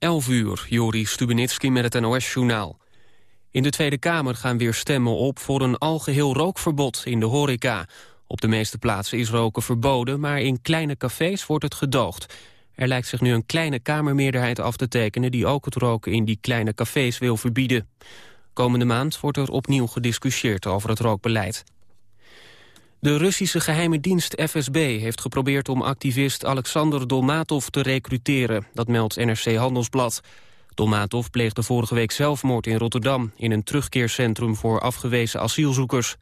11 uur, Jori Stubenitski met het NOS-journaal. In de Tweede Kamer gaan weer stemmen op voor een algeheel rookverbod in de horeca. Op de meeste plaatsen is roken verboden, maar in kleine cafés wordt het gedoogd. Er lijkt zich nu een kleine kamermeerderheid af te tekenen... die ook het roken in die kleine cafés wil verbieden. Komende maand wordt er opnieuw gediscussieerd over het rookbeleid. De Russische geheime dienst FSB heeft geprobeerd om activist Alexander Dolmatov te recruteren. Dat meldt NRC Handelsblad. Dolmatov pleegde vorige week zelfmoord in Rotterdam... in een terugkeercentrum voor afgewezen asielzoekers.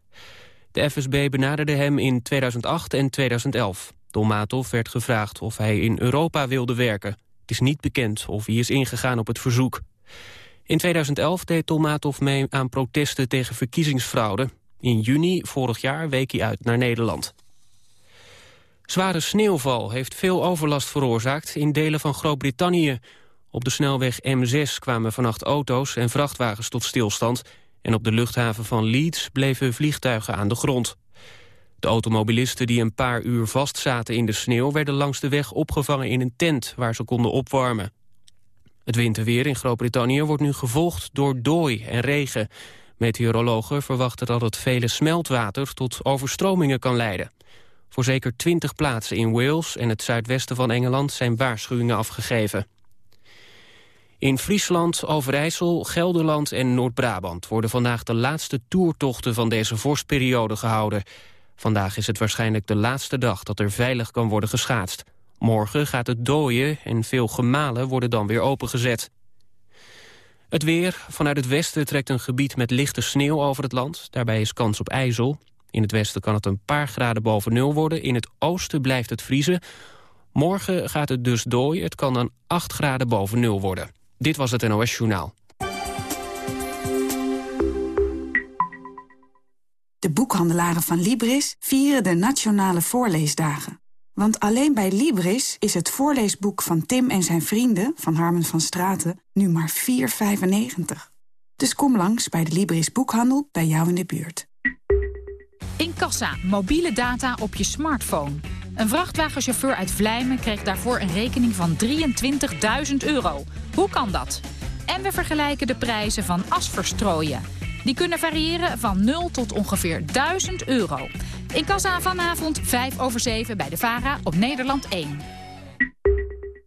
De FSB benaderde hem in 2008 en 2011. Dolmatov werd gevraagd of hij in Europa wilde werken. Het is niet bekend of hij is ingegaan op het verzoek. In 2011 deed Dolmatov mee aan protesten tegen verkiezingsfraude. In juni vorig jaar week hij uit naar Nederland. Zware sneeuwval heeft veel overlast veroorzaakt in delen van Groot-Brittannië. Op de snelweg M6 kwamen vannacht auto's en vrachtwagens tot stilstand... en op de luchthaven van Leeds bleven vliegtuigen aan de grond. De automobilisten die een paar uur vastzaten in de sneeuw... werden langs de weg opgevangen in een tent waar ze konden opwarmen. Het winterweer in Groot-Brittannië wordt nu gevolgd door dooi en regen. Meteorologen verwachten dat het vele smeltwater tot overstromingen kan leiden. Voor zeker twintig plaatsen in Wales en het zuidwesten van Engeland zijn waarschuwingen afgegeven. In Friesland, Overijssel, Gelderland en Noord-Brabant worden vandaag de laatste toertochten van deze vorstperiode gehouden. Vandaag is het waarschijnlijk de laatste dag dat er veilig kan worden geschaatst. Morgen gaat het dooien en veel gemalen worden dan weer opengezet. Het weer. Vanuit het westen trekt een gebied met lichte sneeuw over het land. Daarbij is kans op ijzel. In het westen kan het een paar graden boven nul worden. In het oosten blijft het vriezen. Morgen gaat het dus dooien. Het kan dan 8 graden boven nul worden. Dit was het NOS Journaal. De boekhandelaren van Libris vieren de Nationale Voorleesdagen. Want alleen bij Libris is het voorleesboek van Tim en zijn vrienden... van Harmen van Straten nu maar 4,95. Dus kom langs bij de Libris Boekhandel bij jou in de buurt. In kassa, mobiele data op je smartphone. Een vrachtwagenchauffeur uit Vlijmen kreeg daarvoor een rekening van 23.000 euro. Hoe kan dat? En we vergelijken de prijzen van asverstrooien... Die kunnen variëren van 0 tot ongeveer 1000 euro. In kassa vanavond 5 over 7 bij de VARA op Nederland 1.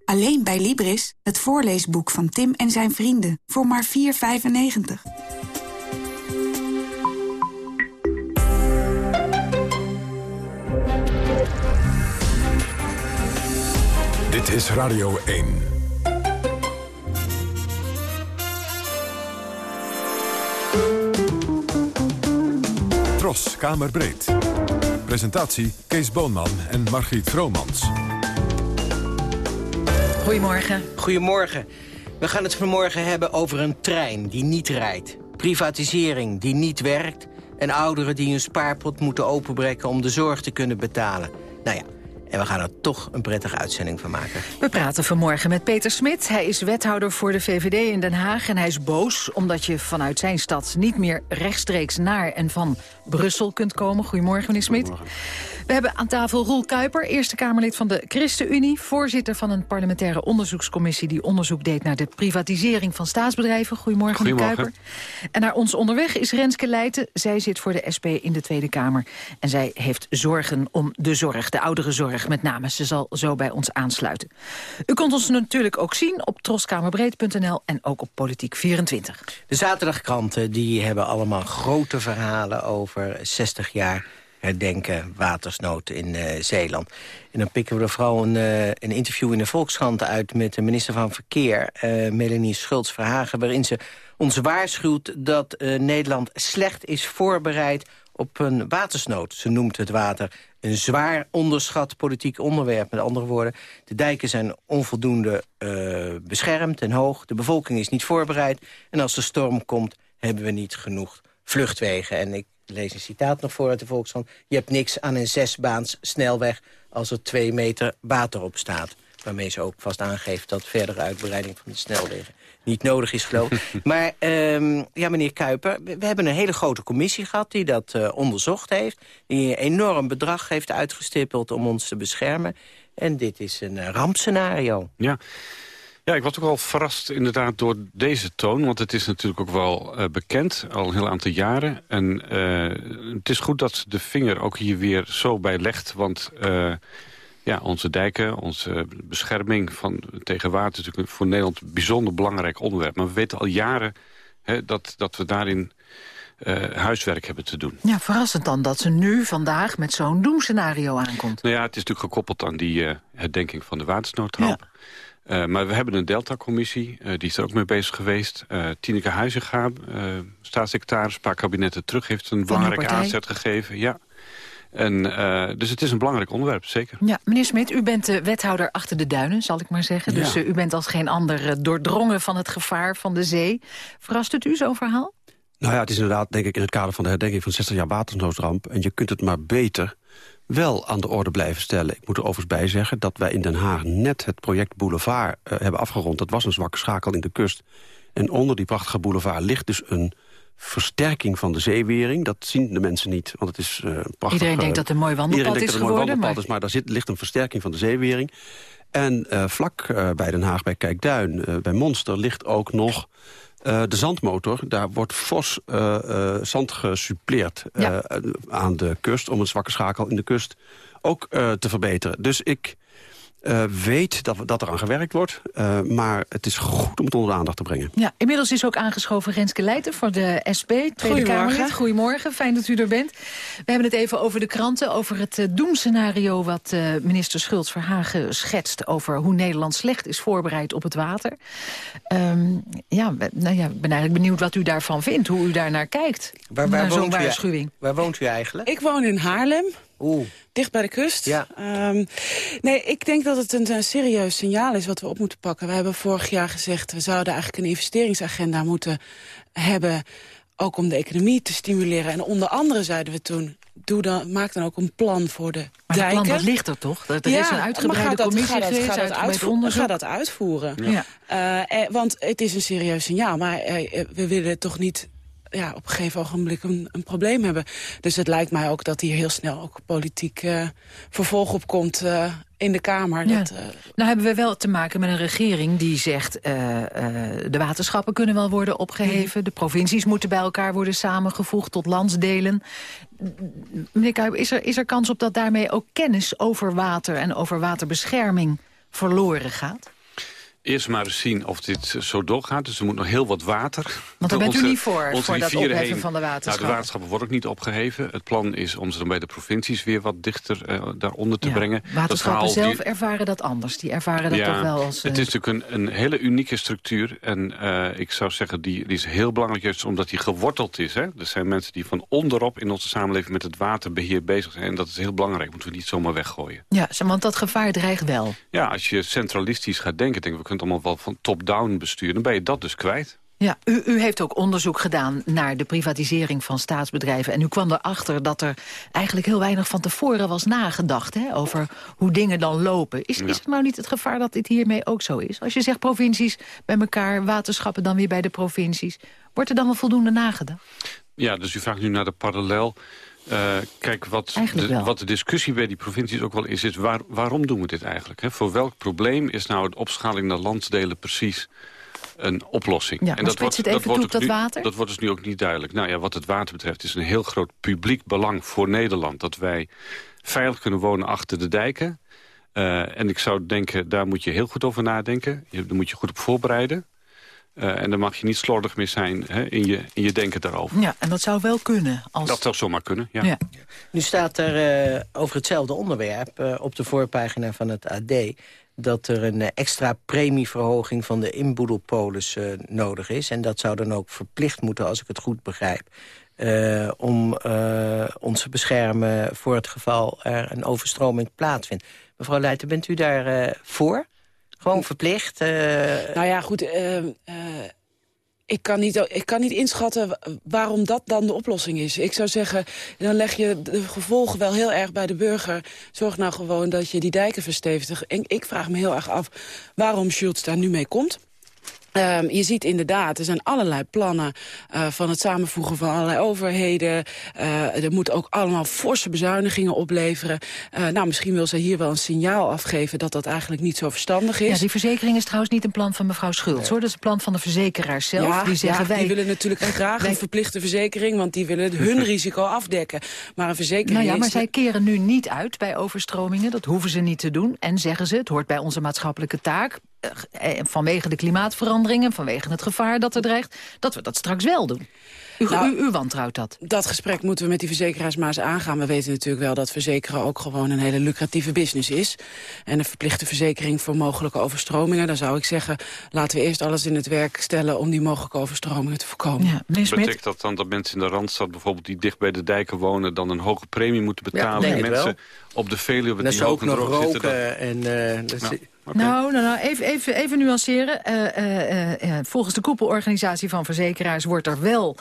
Alleen bij Libris, het voorleesboek van Tim en zijn vrienden. Voor maar 4,95. Dit is Radio 1. Tros, Kamerbreed. Presentatie Kees Boonman en Margriet Vromans. Goedemorgen. Goedemorgen. We gaan het vanmorgen hebben over een trein die niet rijdt. Privatisering die niet werkt. En ouderen die hun spaarpot moeten openbreken om de zorg te kunnen betalen. Nou ja, en we gaan er toch een prettige uitzending van maken. We praten vanmorgen met Peter Smit. Hij is wethouder voor de VVD in Den Haag. En hij is boos omdat je vanuit zijn stad niet meer rechtstreeks naar en van Brussel kunt komen. Goedemorgen, meneer Smit. We hebben aan tafel Roel Kuiper, Eerste Kamerlid van de ChristenUnie... voorzitter van een parlementaire onderzoekscommissie... die onderzoek deed naar de privatisering van staatsbedrijven. Goedemorgen, meneer Kuiper. En naar ons onderweg is Renske Leijten. Zij zit voor de SP in de Tweede Kamer. En zij heeft zorgen om de zorg, de ouderenzorg met name. Ze zal zo bij ons aansluiten. U kunt ons natuurlijk ook zien op troskamerbreed.nl... en ook op Politiek 24. De zaterdagkranten die hebben allemaal grote verhalen over 60 jaar herdenken watersnood in uh, Zeeland. En dan pikken we er vooral een, uh, een interview in de Volkskrant uit... met de minister van Verkeer, uh, Melanie Schultz-Verhagen... waarin ze ons waarschuwt dat Nederland slecht is voorbereid op een watersnood. Ze noemt het water een zwaar onderschat politiek onderwerp. Met andere woorden, de dijken zijn onvoldoende beschermd en hoog. De bevolking is niet voorbereid. En als de storm komt, hebben we niet genoeg vluchtwegen. En ik lees een citaat nog voor uit de Volkskrant. Je hebt niks aan een zesbaans snelweg als er twee meter water op staat. Waarmee ze ook vast aangeeft dat verdere uitbreiding van de snelwegen niet nodig is, geloof ik. maar um, ja, meneer Kuiper, we hebben een hele grote commissie gehad... die dat uh, onderzocht heeft, die een enorm bedrag heeft uitgestippeld... om ons te beschermen. En dit is een uh, rampscenario. Ja. Ja, ik was ook wel verrast inderdaad door deze toon. Want het is natuurlijk ook wel uh, bekend, al een heel aantal jaren. En uh, het is goed dat de vinger ook hier weer zo bij legt. Want uh, ja, onze dijken, onze bescherming van, tegen water... is natuurlijk voor Nederland een bijzonder belangrijk onderwerp. Maar we weten al jaren hè, dat, dat we daarin uh, huiswerk hebben te doen. Ja, verrassend dan dat ze nu vandaag met zo'n doemscenario aankomt. Nou ja, het is natuurlijk gekoppeld aan die uh, herdenking van de watersnoodramp. Ja. Uh, maar we hebben een Delta-commissie, die is er ook mee bezig geweest. Tineke Huizinga, staatssecretaris, een paar kabinetten terug... heeft een belangrijke aanzet gegeven. Ja. En, dus het is een belangrijk onderwerp, zeker. Ja, meneer Smit, u bent de wethouder achter de duinen, zal ik maar zeggen. Dus ja. u bent als geen ander doordrongen van het gevaar van de zee. Verrast het u zo'n verhaal? Nou ja, het is inderdaad, denk ik, in het kader van de herdenking van 60 jaar watersnoodramp. En je kunt het maar beter wel aan de orde blijven stellen. Ik moet er overigens bij zeggen dat wij in Den Haag net het project Boulevard uh, hebben afgerond. Dat was een zwakke schakel in de kust. En onder die prachtige boulevard ligt dus een versterking van de zeewering. Dat zien de mensen niet, want het is uh, prachtig. Iedereen denkt dat het een mooi wandelpad is geworden. Mooi wandelpad maar... is, maar daar zit, ligt een versterking van de zeewering. En uh, vlak bij Den Haag, bij Kijkduin, bij Monster, ligt ook nog de zandmotor, daar wordt fors zand gesupleerd ja. aan de kust... om een zwakke schakel in de kust ook te verbeteren. Dus ik uh, weet dat, dat er aan gewerkt wordt. Uh, maar het is goed om het onder de aandacht te brengen. Ja, inmiddels is ook aangeschoven Renske Leijten voor de SP, Tweede Kamerlid. Goedemorgen, fijn dat u er bent. We hebben het even over de kranten, over het uh, doemscenario... wat minister Schultz Verhagen schetst over hoe Nederland slecht is voorbereid op het water. Um, ja, nou ja, ik ben eigenlijk benieuwd wat u daarvan vindt, hoe u daar naar kijkt. Waar, waar, naar woont, waarschuwing. U, waar woont u eigenlijk? Ik woon in Haarlem. Oeh. Dicht bij de kust. Ja. Um, nee, ik denk dat het een, een, serieus signaal is wat we op moeten pakken. We hebben vorig jaar gezegd... we zouden eigenlijk een investeringsagenda moeten hebben... ook om de economie te stimuleren. En onder andere zeiden we toen... Doe dan, maak dan ook een plan voor de maar dijken. plan, dat ligt er toch? Er ja, is een uitgebreide dat, commissie ga dat, ga dat, uitvoeren, ga dat uitvoeren. Ja. Uh, eh, want het is een serieus signaal. Maar uh, we willen toch niet ja, op een gegeven ogenblik een, een, probleem hebben. Dus het lijkt mij ook dat hier heel snel ook politiek uh, vervolg op komt uh, in de Kamer. Ja. Dat, uh, nou hebben we wel te maken met een regering die zegt... de waterschappen kunnen wel worden opgeheven. Mm. De provincies moeten bij elkaar worden samengevoegd tot landsdelen. Meneer Kuip, is er, is er kans op dat daarmee ook kennis over water... en over waterbescherming verloren gaat? Eerst maar eens zien of dit zo doorgaat. Dus er moet nog heel wat water. Want daar bent u niet voor, voor dat opheffen heen. van de waterschappen? Nou, de waterschappen worden ook niet opgeheven. Het plan is om ze dan bij de provincies weer wat dichter uh, daaronder te ja, brengen. Waterschappen dat zelf die... ervaren dat anders. Die ervaren dat ja, toch wel als... Uh... Het is natuurlijk een, een hele unieke structuur. En uh, ik zou zeggen, die, die is heel belangrijk juist omdat die geworteld is. Hè? Er zijn mensen die van onderop in onze samenleving met het waterbeheer bezig zijn. En dat is heel belangrijk. Moeten we niet zomaar weggooien. Ja, want dat gevaar dreigt wel. Ja, als je centralistisch gaat denken, denk ik, het allemaal wel van top-down besturen, dan ben je dat dus kwijt. Ja, u, u, heeft ook onderzoek gedaan naar de privatisering van staatsbedrijven. En u kwam erachter dat er eigenlijk heel weinig van tevoren was nagedacht... Hè, over hoe dingen dan lopen. Is, ja. is het nou niet het gevaar dat dit hiermee ook zo is? Als je zegt provincies bij elkaar, waterschappen dan weer bij de provincies... wordt er dan wel voldoende nagedacht? Ja, dus u vraagt nu naar de parallel... Uh, kijk, wat de, wat de, discussie bij die provincies ook wel is... is waar, waarom doen we dit eigenlijk? Hè? Voor welk probleem is nou de opschaling naar landsdelen precies een oplossing? Ja, en dat wordt, het even dat, wordt dat nu, water? dat wordt dus nu ook niet duidelijk. Nou ja, wat het water betreft is een heel groot publiek belang voor Nederland... dat wij veilig kunnen wonen achter de dijken. Uh, en ik zou denken, daar moet je heel goed over nadenken. Je, daar moet je goed op voorbereiden. Uh, en dan mag je niet slordig meer zijn hè, in, je, in je denken daarover. Ja, en dat zou wel kunnen. Als... Dat zou zomaar kunnen, ja. ja. Nu staat er uh, over hetzelfde onderwerp uh, op de voorpagina van het AD... dat er een extra premieverhoging van de inboedelpolis nodig is. En dat zou dan ook verplicht moeten, als ik het goed begrijp... om ons te beschermen voor het geval er een overstroming plaatsvindt. Mevrouw Leijten, bent u daar voor? Gewoon verplicht? Uh... Nou ja, goed. Uh, uh, ik, kan niet, ik kan niet inschatten waarom dat dan de oplossing is. Ik zou zeggen, dan leg je de gevolgen wel heel erg bij de burger. Zorg nou gewoon dat je die dijken verstevigt. En ik vraag me heel erg af waarom Schultz daar nu mee komt. Um, je ziet inderdaad, er zijn allerlei plannen uh, van het samenvoegen van allerlei overheden. Uh, er moeten ook allemaal forse bezuinigingen opleveren. Uh, nou, misschien wil ze hier wel een signaal afgeven dat dat eigenlijk niet zo verstandig is. Ja, die verzekering is trouwens niet een plan van mevrouw Schultz, hoor. Dat is een plan van de verzekeraars zelf. Ja, die, zeggen ja, wij, die willen natuurlijk graag een verplichte verzekering, want die willen hun risico afdekken. Maar een verzekering Nou ja, maar is... zij keren nu niet uit bij overstromingen. Dat hoeven ze niet te doen. En zeggen ze, het hoort bij onze maatschappelijke taak vanwege de klimaatveranderingen, vanwege het gevaar dat er dreigt, dat we dat straks wel doen. U, Nou, u, u wantrouwt dat. Dat gesprek moeten we met die verzekeraars maar eens aangaan. We weten natuurlijk wel dat verzekeren ook gewoon een hele lucratieve business is. En een verplichte verzekering voor mogelijke overstromingen. Dan zou ik zeggen, laten we eerst alles in het werk stellen... om die mogelijke overstromingen te voorkomen. Ja, meneer Smit, Betekent dat dan dat mensen in de Randstad bijvoorbeeld die dicht bij de dijken wonen... dan een hoge premie moeten betalen? denk en het mensen op de Veluwe Dat die ook nog droog zitten... dat- roken en... eh, dat Ja. Nou, nou, nou even, even, even nuanceren. Eh, eh, eh, volgens de koepelorganisatie van verzekeraars wordt er wel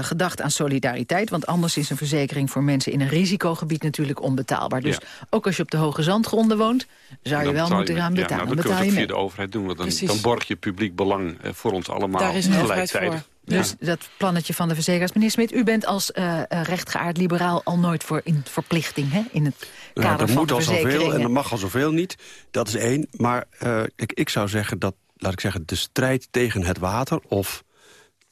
gedacht aan solidariteit. Want anders is een verzekering voor mensen in een risicogebied natuurlijk onbetaalbaar. Dus Ja. ook als je op de hoge zandgronden woont, zou je wel moeten gaan ja, betalen. nou, dan kun je dat via de overheid doen. Want dan, Precies. dan borg je publiek belang voor ons allemaal Daar is een gelijktijdig. Dus dat plannetje van de verzekeraars. Meneer Smit, u bent als rechtgeaard liberaal al nooit voor in verplichting hè, in het Er van moet al zoveel en er mag al zoveel niet. Dat is één. Maar eh, ik, ik zou zeggen dat, laat ik zeggen, de strijd tegen het water... of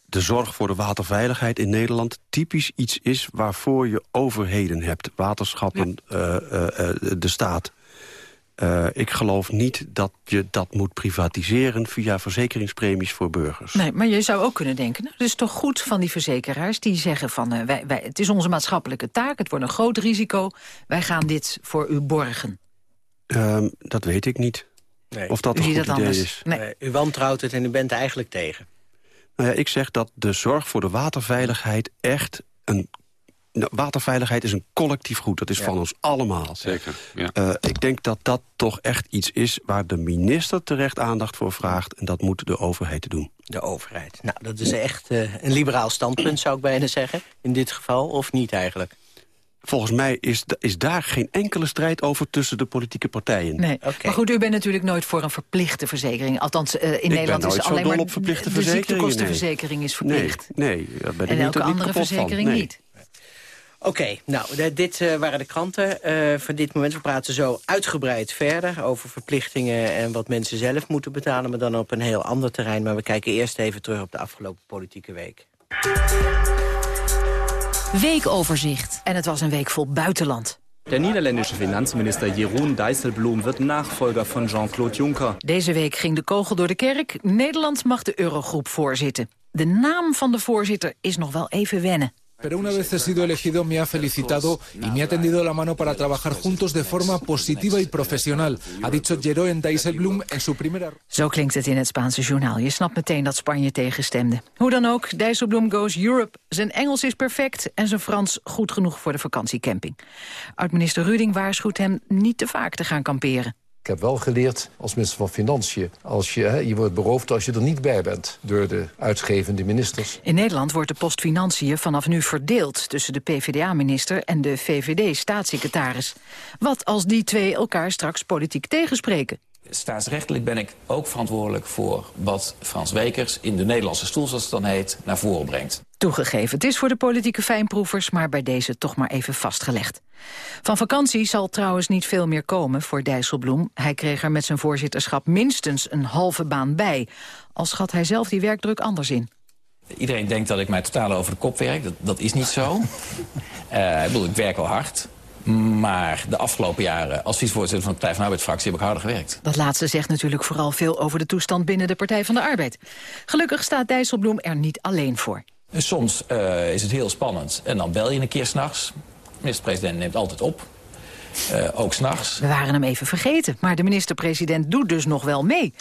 de zorg voor de waterveiligheid in Nederland... typisch iets is waarvoor je overheden hebt. Waterschappen, eh, eh, de staat. Eh, ik geloof niet dat je dat moet privatiseren... via verzekeringspremies voor burgers. Nee, maar je zou ook kunnen denken, nou, het is toch goed van die verzekeraars... die zeggen van, eh, wij, wij, het is onze maatschappelijke taak, het wordt een groot risico... wij gaan dit voor u borgen. Ehm, dat weet ik niet. nee. Of dat een goed dat idee anders. is. Nee. Nee, u wantrouwt het en u bent er eigenlijk tegen. Nou ja, ik zeg dat de zorg voor de waterveiligheid echt een... Nou, waterveiligheid is een collectief goed, dat is Ja. van ons allemaal. Zeker, ja. Eh, ik denk dat dat toch echt iets is waar de minister terecht aandacht voor vraagt... en dat moet de overheid doen. De overheid. Nou, dat is echt eh, een liberaal standpunt, zou ik bijna zeggen. In dit geval, of niet eigenlijk? Volgens mij is, is daar geen enkele strijd over tussen de politieke partijen. Nee. Oké. Maar goed, u bent natuurlijk nooit voor een verplichte verzekering. Althans, eh, in Nederland nooit is zo alleen dol maar op verplichte de verzekeringen, ziektekostenverzekering is Nee, verplicht. nee, daar ben ik en niet, elke niet andere verzekering Nee. niet. Oké, nou, de- dit eh, waren de kranten eh, voor dit moment. We praten zo uitgebreid verder over verplichtingen... en wat mensen zelf moeten betalen, maar dan op een heel ander terrein. Maar we kijken eerst even terug op de afgelopen politieke week. Weekoverzicht. En het was een week vol buitenland. Der niederländische Finanzminister Jeroen Dijsselbloem wird Nachfolger von Jean-Claude Juncker. Deze week ging de kogel door de kerk. Nederland mag de Eurogroep voorzitten. De naam van de voorzitter is nog wel even wennen. Pero una vez he sido elegido me ha felicitado y me ha tendido la mano para trabajar juntos de forma positiva y profesional, ha dicho Jeroen Dijsselbloem en su primera... Zo klinkt het in het Spaanse journaal. Je snapt meteen dat Spanje tegenstemde. Hoe dan ook, Dijsselbloem goes Europe. Zijn Engels is perfect en zijn Frans goed genoeg voor de vakantiecamping. Oud-minister Ruding waarschuwt hem niet te vaak te gaan kamperen. Ik heb wel geleerd als minister van Financiën... Als je, hè, je wordt beroofd als je er niet bij bent door de uitgevende ministers. In Nederland wordt de post Financiën vanaf nu verdeeld... tussen de PvdA-minister en de VVD-staatssecretaris. Wat als die twee elkaar straks politiek tegenspreken? Staatsrechtelijk ben ik ook verantwoordelijk voor wat Frans Wekers in de Nederlandse stoel, zoals het dan heet, naar voren brengt. Toegegeven, het is voor de politieke fijnproevers... maar bij deze toch maar even vastgelegd. Van vakantie zal trouwens niet veel meer komen voor Dijsselbloem. Hij kreeg er met zijn voorzitterschap minstens een halve baan bij. Al schat hij zelf die werkdruk anders in. Iedereen denkt dat ik mij totaal over de kop werk. Dat, dat is niet zo. Eh, ik bedoel, ik werk wel hard. Maar de afgelopen jaren als vicevoorzitter van de Partij van de Arbeid-fractie heb ik harder gewerkt. Dat laatste zegt natuurlijk vooral veel over de toestand binnen de Partij van de Arbeid. Gelukkig staat Dijsselbloem er niet alleen voor. Soms eh, is het heel spannend en dan bel je een keer s'nachts. De minister-president neemt altijd op. Eh, ook s'nachts. We waren hem even vergeten, maar de minister-president doet dus nog wel mee.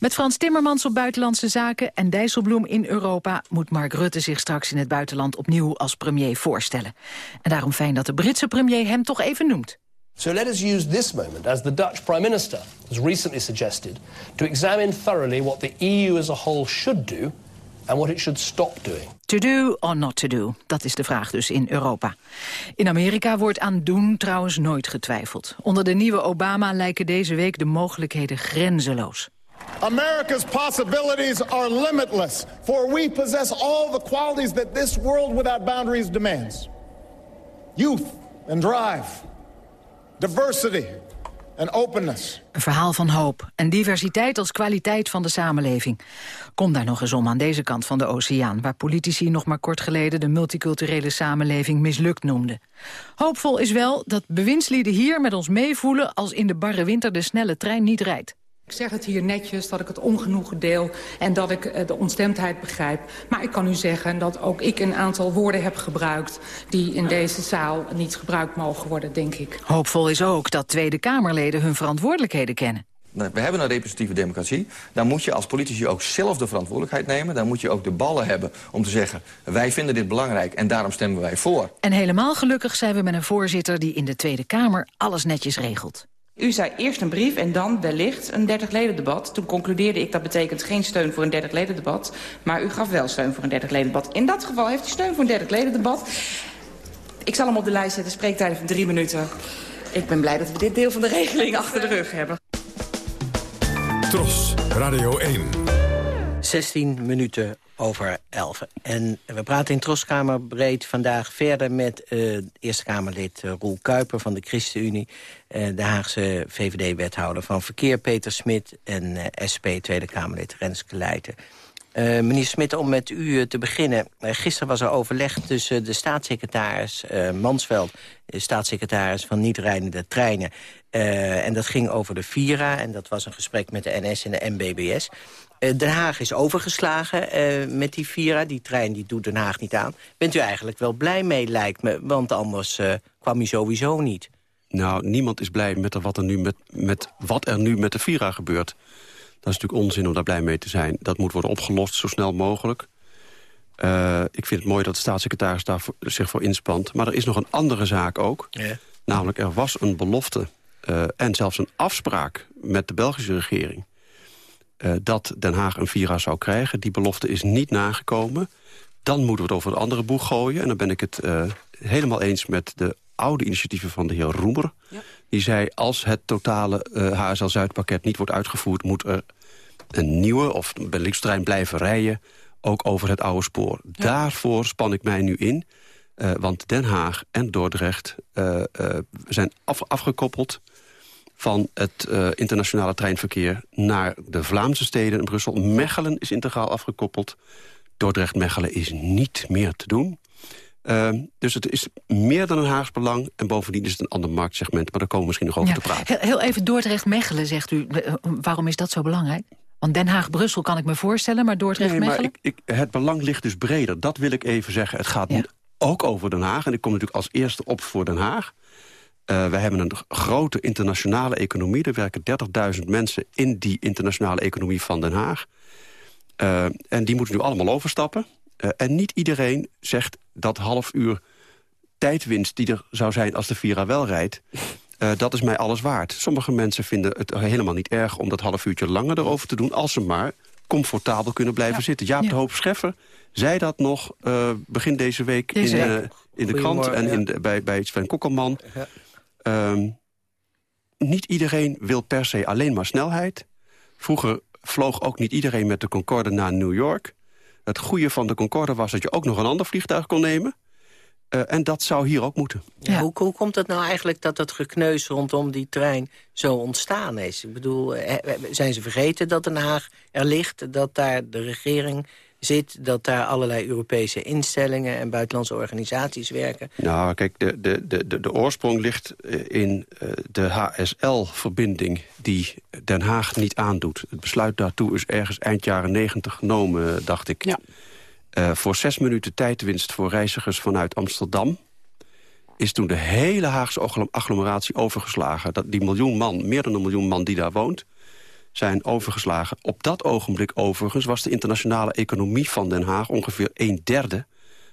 Met Frans Timmermans op buitenlandse zaken en Dijsselbloem in Europa... moet Mark Rutte zich straks in het buitenland opnieuw als premier voorstellen. En daarom fijn dat de Britse premier hem toch even noemt. So let us use this moment, as the Dutch Prime Minister has recently suggested, to examine thoroughly what the EU as a whole should do and what it should stop doing. To do or not to do, dat is de vraag dus in Europa. In Amerika wordt aan doen trouwens nooit getwijfeld. Onder de nieuwe Obama lijken deze week de mogelijkheden grenzeloos. America's possibilities are limitless, for we possess all the qualities that this world without boundaries demands. Youth and drive, diversity and openness. Een verhaal van hoop en diversiteit als kwaliteit van de samenleving. Kom daar nog eens om aan deze kant van de oceaan... waar politici nog maar kort geleden de multiculturele samenleving mislukt noemden. Hoopvol is wel dat bewindslieden hier met ons meevoelen... als in de barre winter de snelle trein niet rijdt. Ik zeg het hier netjes dat ik het ongenoegen deel en dat ik eh, de ontstemdheid begrijp. Maar ik kan u zeggen dat ook ik een aantal woorden heb gebruikt... die in deze zaal niet gebruikt mogen worden, denk ik. Hoopvol is ook dat Tweede Kamerleden hun verantwoordelijkheden kennen. We hebben een representatieve democratie. Dan moet je als politici ook zelf de verantwoordelijkheid nemen. Dan moet je ook de ballen hebben om te zeggen... wij vinden dit belangrijk en daarom stemmen wij voor. En helemaal gelukkig zijn we met een voorzitter die in de Tweede Kamer alles netjes regelt. U zei eerst een brief en dan wellicht een 30-leden-debat. Toen concludeerde ik dat betekent geen steun voor een 30-leden-debat. Maar u gaf wel steun voor een 30-leden-debat. In dat geval heeft u steun voor een 30-leden-debat. Ik zal hem op de lijst zetten, spreektijden van drie minuten. Ik ben blij dat we dit deel van de regeling achter de rug hebben. Tros, Radio 1. 16 minuten over 11. En we praten in Troskamer breed vandaag verder met uh, Eerste Kamerlid uh, Roel Kuiper van de ChristenUnie... Uh, de Haagse VVD-wethouder van Verkeer Peter Smit... en SP Tweede Kamerlid Renske Leijten. Meneer Smit, om met u te beginnen. gisteren was er overleg tussen de staatssecretaris Mansveld... staatssecretaris van niet-rijdende treinen... en dat ging over de Vira en dat was een gesprek met de NS en de MBBS... Eh, Den Haag is overgeslagen met die Vira. Die trein die doet Den Haag niet aan. Bent u eigenlijk wel blij mee, lijkt me? Want anders kwam u sowieso niet. Nou, niemand is blij met, wat er nu met, met wat er nu met de Vira gebeurt. Dat is natuurlijk onzin om daar blij mee te zijn. Dat moet worden opgelost zo snel mogelijk. Uh, ik vind het mooi dat de staatssecretaris daar zich voor inspant. Maar er is nog een andere zaak ook. Ja. Namelijk, er was een belofte uh, en zelfs een afspraak met de Belgische regering uh, dat Den Haag een Vira zou krijgen. Die belofte is niet nagekomen. Dan moeten we het over een andere boeg gooien. En dan ben ik het helemaal eens met de oude initiatieven van de heer Roemer. Ja. Die zei, als het totale uh, eh, HSL Zuidpakket niet wordt uitgevoerd... moet er een nieuwe, of bij linkstrein blijven rijden... ook over het oude spoor. Ja. Daarvoor span ik mij nu in. Uh, want Den Haag en Dordrecht uh, zijn af, afgekoppeld van het uh, internationale treinverkeer naar de Vlaamse steden in Brussel. Mechelen is integraal afgekoppeld. Dordrecht-Mechelen is niet meer te doen. Uh, dus het is meer dan een Haags belang. En bovendien is het een ander marktsegment. Maar daar komen we misschien nog over ja. te praten. Heel even Dordrecht-Mechelen, zegt u. Eh, waarom is dat zo belangrijk? Want Den Haag-Brussel kan ik me voorstellen, maar Dordrecht-Mechelen? Nee, het belang ligt dus breder. Dat wil ik even zeggen. Het gaat ja. ook over Den Haag. En ik kom natuurlijk als eerste op voor Den Haag. Uh, wij hebben een grote internationale economie. Er werken 30.000 mensen in die internationale economie van Den Haag. Uh, en die moeten nu allemaal overstappen. Uh, en niet iedereen zegt dat half uur tijdwinst die er zou zijn als de Vira wel rijdt... dat is mij alles waard. Sommige mensen vinden het helemaal niet erg om dat half uurtje langer erover te doen... als ze maar comfortabel kunnen blijven ja. zitten. Jaap ja. de Hoop Scheffer zei dat nog begin deze week deze in, in de krant... en in de, bij, bij Sven Kokkelman... Ja. Um, niet iedereen wil per se alleen maar snelheid. Vroeger vloog ook niet iedereen met de Concorde naar New York. Het goede van de Concorde was dat je ook nog een ander vliegtuig kon nemen. Uh, en dat zou hier ook moeten. Ja, hoe, hoe, komt het nou eigenlijk dat het gekneus rondom die trein zo ontstaan is? Ik bedoel, zijn ze vergeten dat Den Haag er ligt? Dat daar de regering zit... dat daar allerlei Europese instellingen en buitenlandse organisaties werken? Nou, kijk, de, de, de, de oorsprong ligt in de HSL-verbinding... die Den Haag niet aandoet. Het besluit daartoe is ergens eind jaren negentig genomen, dacht ik. Ja. Uh, voor zes minuten tijdwinst voor reizigers vanuit Amsterdam is toen de hele Haagse agglomeratie overgeslagen. Dat die miljoen man, meer dan een miljoen man die daar woont zijn overgeslagen. Op dat ogenblik overigens was de internationale economie van Den Haag... ongeveer een derde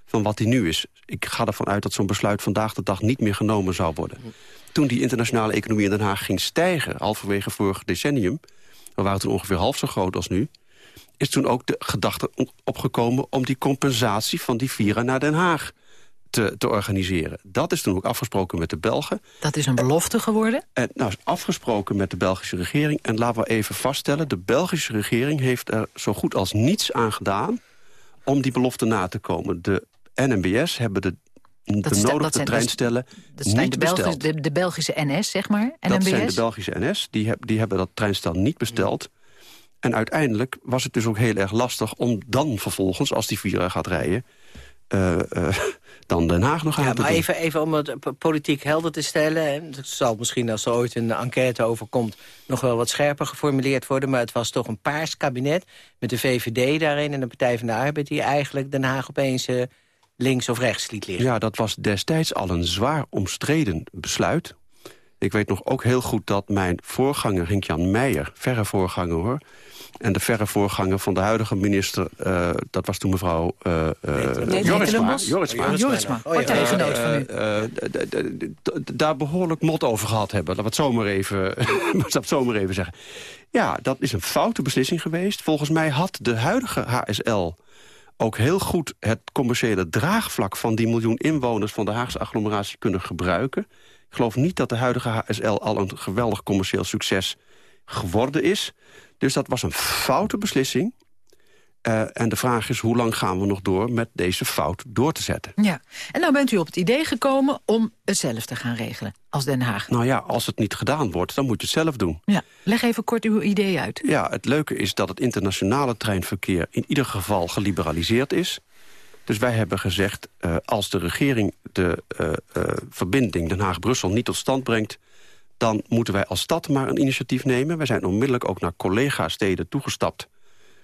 van wat die nu is. Ik ga ervan uit dat zo'n besluit vandaag de dag niet meer genomen zou worden. Toen die internationale economie in Den Haag ging stijgen... halverwege vorig decennium, we waren toen ongeveer half zo groot als nu... is toen ook de gedachte opgekomen om die compensatie van die Vira naar Den Haag te, te organiseren. Dat is toen ook afgesproken met de Belgen. Dat is een belofte geworden? En, nou, is afgesproken met de Belgische regering. En laten we even vaststellen, de Belgische regering heeft er zo goed als niets aan gedaan... om die belofte na te komen. De NMBS hebben de benodigde dus- treinstellen dat zijn niet de, besteld. Belgische, de, de Belgische NS, zeg maar, NMBS? Dat zijn de Belgische NS, die, heb, die hebben dat treinstel niet besteld. En uiteindelijk was het dus ook heel erg lastig om dan vervolgens, als die Vira gaat rijden... eh, eh, dan Den Haag nog aan Ja, te maar doen. even, even om het p- politiek helder te stellen... en het zal misschien als er ooit een enquête over komt... nog wel wat scherper geformuleerd worden... maar het was toch een paars kabinet met de VVD daarin... en de Partij van de Arbeid die eigenlijk Den Haag opeens... eh, links of rechts liet liggen. Ja, dat was destijds al een zwaar omstreden besluit. Ik weet nog ook heel goed dat mijn voorganger, Henk-Jan Meijer... verre voorganger hoor... en de verre voorganger van de huidige minister... eh, dat was toen mevrouw uh, Jorisma. Jorisma. Jorisma. Partijgenoot van u. Eh, eh, daar behoorlijk mot over gehad hebben. Laten we het zomaar even, laten we het zomaar even zeggen. Ja, dat is een foute beslissing geweest. Volgens mij had de huidige HSL ook heel goed het commerciële draagvlak... van die miljoen inwoners van de Haagse agglomeratie kunnen gebruiken. Ik geloof niet dat de huidige HSL al een geweldig commercieel succes geworden is. Dus dat was een foute beslissing. Eh, en de vraag is, hoe lang gaan we nog door met deze fout door te zetten? Ja, en nou bent u op het idee gekomen om het zelf te gaan regelen als Den Haag. Nou ja, als het niet gedaan wordt, dan moet je het zelf doen. Ja, leg even kort uw idee uit. Ja, het leuke is dat het internationale treinverkeer... in ieder geval geliberaliseerd is. Dus wij hebben gezegd, eh, als de regering de eh, verbinding Den Haag-Brussel niet tot stand brengt... dan moeten wij als stad maar een initiatief nemen. Wij zijn onmiddellijk ook naar collega-steden toegestapt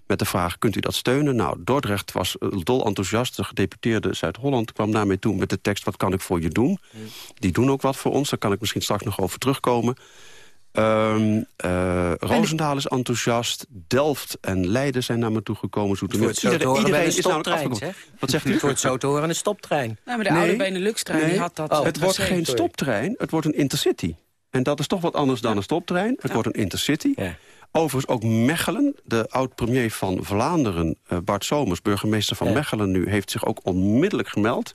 met de vraag, kunt u dat steunen? Nou, Dordrecht was eh, dol enthousiast. De gedeputeerde Zuid-Holland kwam daarmee toe met de tekst... wat kan ik voor je doen? Die doen ook wat voor ons, daar kan ik misschien straks nog over terugkomen. Ehm eh, Roosendaal is enthousiast. Delft en Leiden zijn naar me toegekomen. Voor het zo te horen bij een stoptrein. Wat zegt u? Voor het zo te horen een stoptrein. Nou, maar de oude Benelux-trein nee. had dat. Oh, het wordt geen stoptrein, het wordt een intercity. En dat is toch wat anders dan een stoptrein. Het wordt een intercity. Ja. Overigens ook Mechelen, de oud-premier van Vlaanderen... eh, Bart Somers, burgemeester van. Mechelen nu... heeft zich ook onmiddellijk gemeld.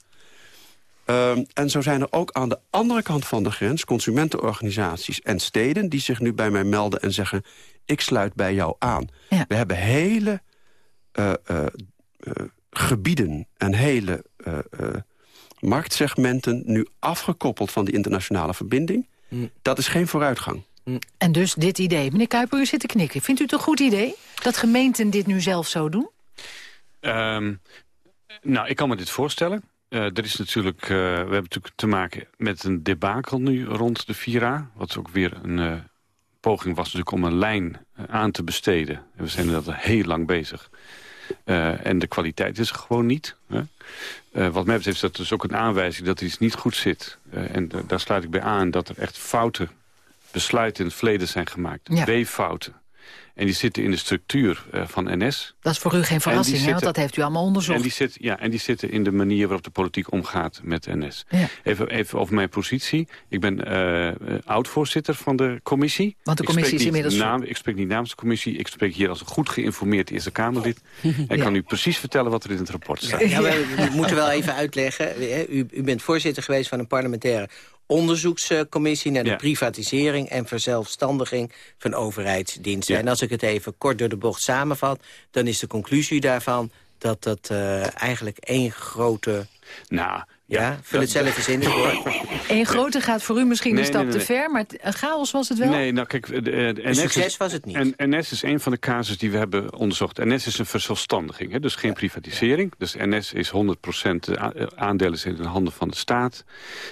Ehm, en zo zijn er ook aan de andere kant van de grens... consumentenorganisaties en steden die zich nu bij mij melden en zeggen... ik sluit bij jou aan. Ja. We hebben hele eh, eh, gebieden en hele marktsegmenten... nu afgekoppeld van die internationale verbinding. Mm. Dat is geen vooruitgang. En dus dit idee. Meneer Kuiper, u zit te knikken. Vindt u het een goed idee dat gemeenten dit nu zelf zo doen? Ehm, nou, ik kan me dit voorstellen. Eh, er is natuurlijk, eh, we hebben natuurlijk te maken met een debakel nu rond de Vira. Wat ook weer een eh, poging was natuurlijk om een lijn aan te besteden. En we zijn er al heel lang bezig. Eh, en de kwaliteit is er gewoon niet. Hè? Eh, wat mij betreft is dat dus ook een aanwijzing dat iets niet goed zit. Eh, en da- daar sluit ik bij aan dat er echt fouten besluiten in het verleden zijn gemaakt. Ja. Weeffouten. En die zitten in de structuur eh, van NS. Dat is voor u geen verrassing, hè, want zitten- dat heeft u allemaal onderzocht. En die, zit, ja, en die zitten in de manier waarop de politiek omgaat met NS. Ja. Even, even over mijn positie. Ik ben eh, eh, oud-voorzitter van de commissie. Want de Ik commissie spreek is niet inmiddels- Naam, ik spreek niet namens de commissie. Ik spreek hier als een goed geïnformeerd Eerste Kamerlid. En Ja. kan u precies vertellen wat er in het rapport staat. Ja, we moeten wel even uitleggen. hè, U, u bent voorzitter geweest van een parlementaire onderzoekscommissie... naar de Ja. privatisering en verzelfstandiging van overheidsdiensten. Ja. En als ik het even kort door de bocht samenvat... dan is de conclusie daarvan dat dat eh, eigenlijk één grote... Nou, Ja, vul het zelf eens in. Eén grote gaat voor u misschien Nee, een stap nee, nee, te ver, maar een chaos was het wel? Nee, nou kijk, de, de, de NS succes is, was het niet. En NS is een van de casus die we hebben onderzocht. NS is een verzelfstandiging, hè, dus geen privatisering. Dus NS is 100% de a- eh, aandelen in de handen van de staat.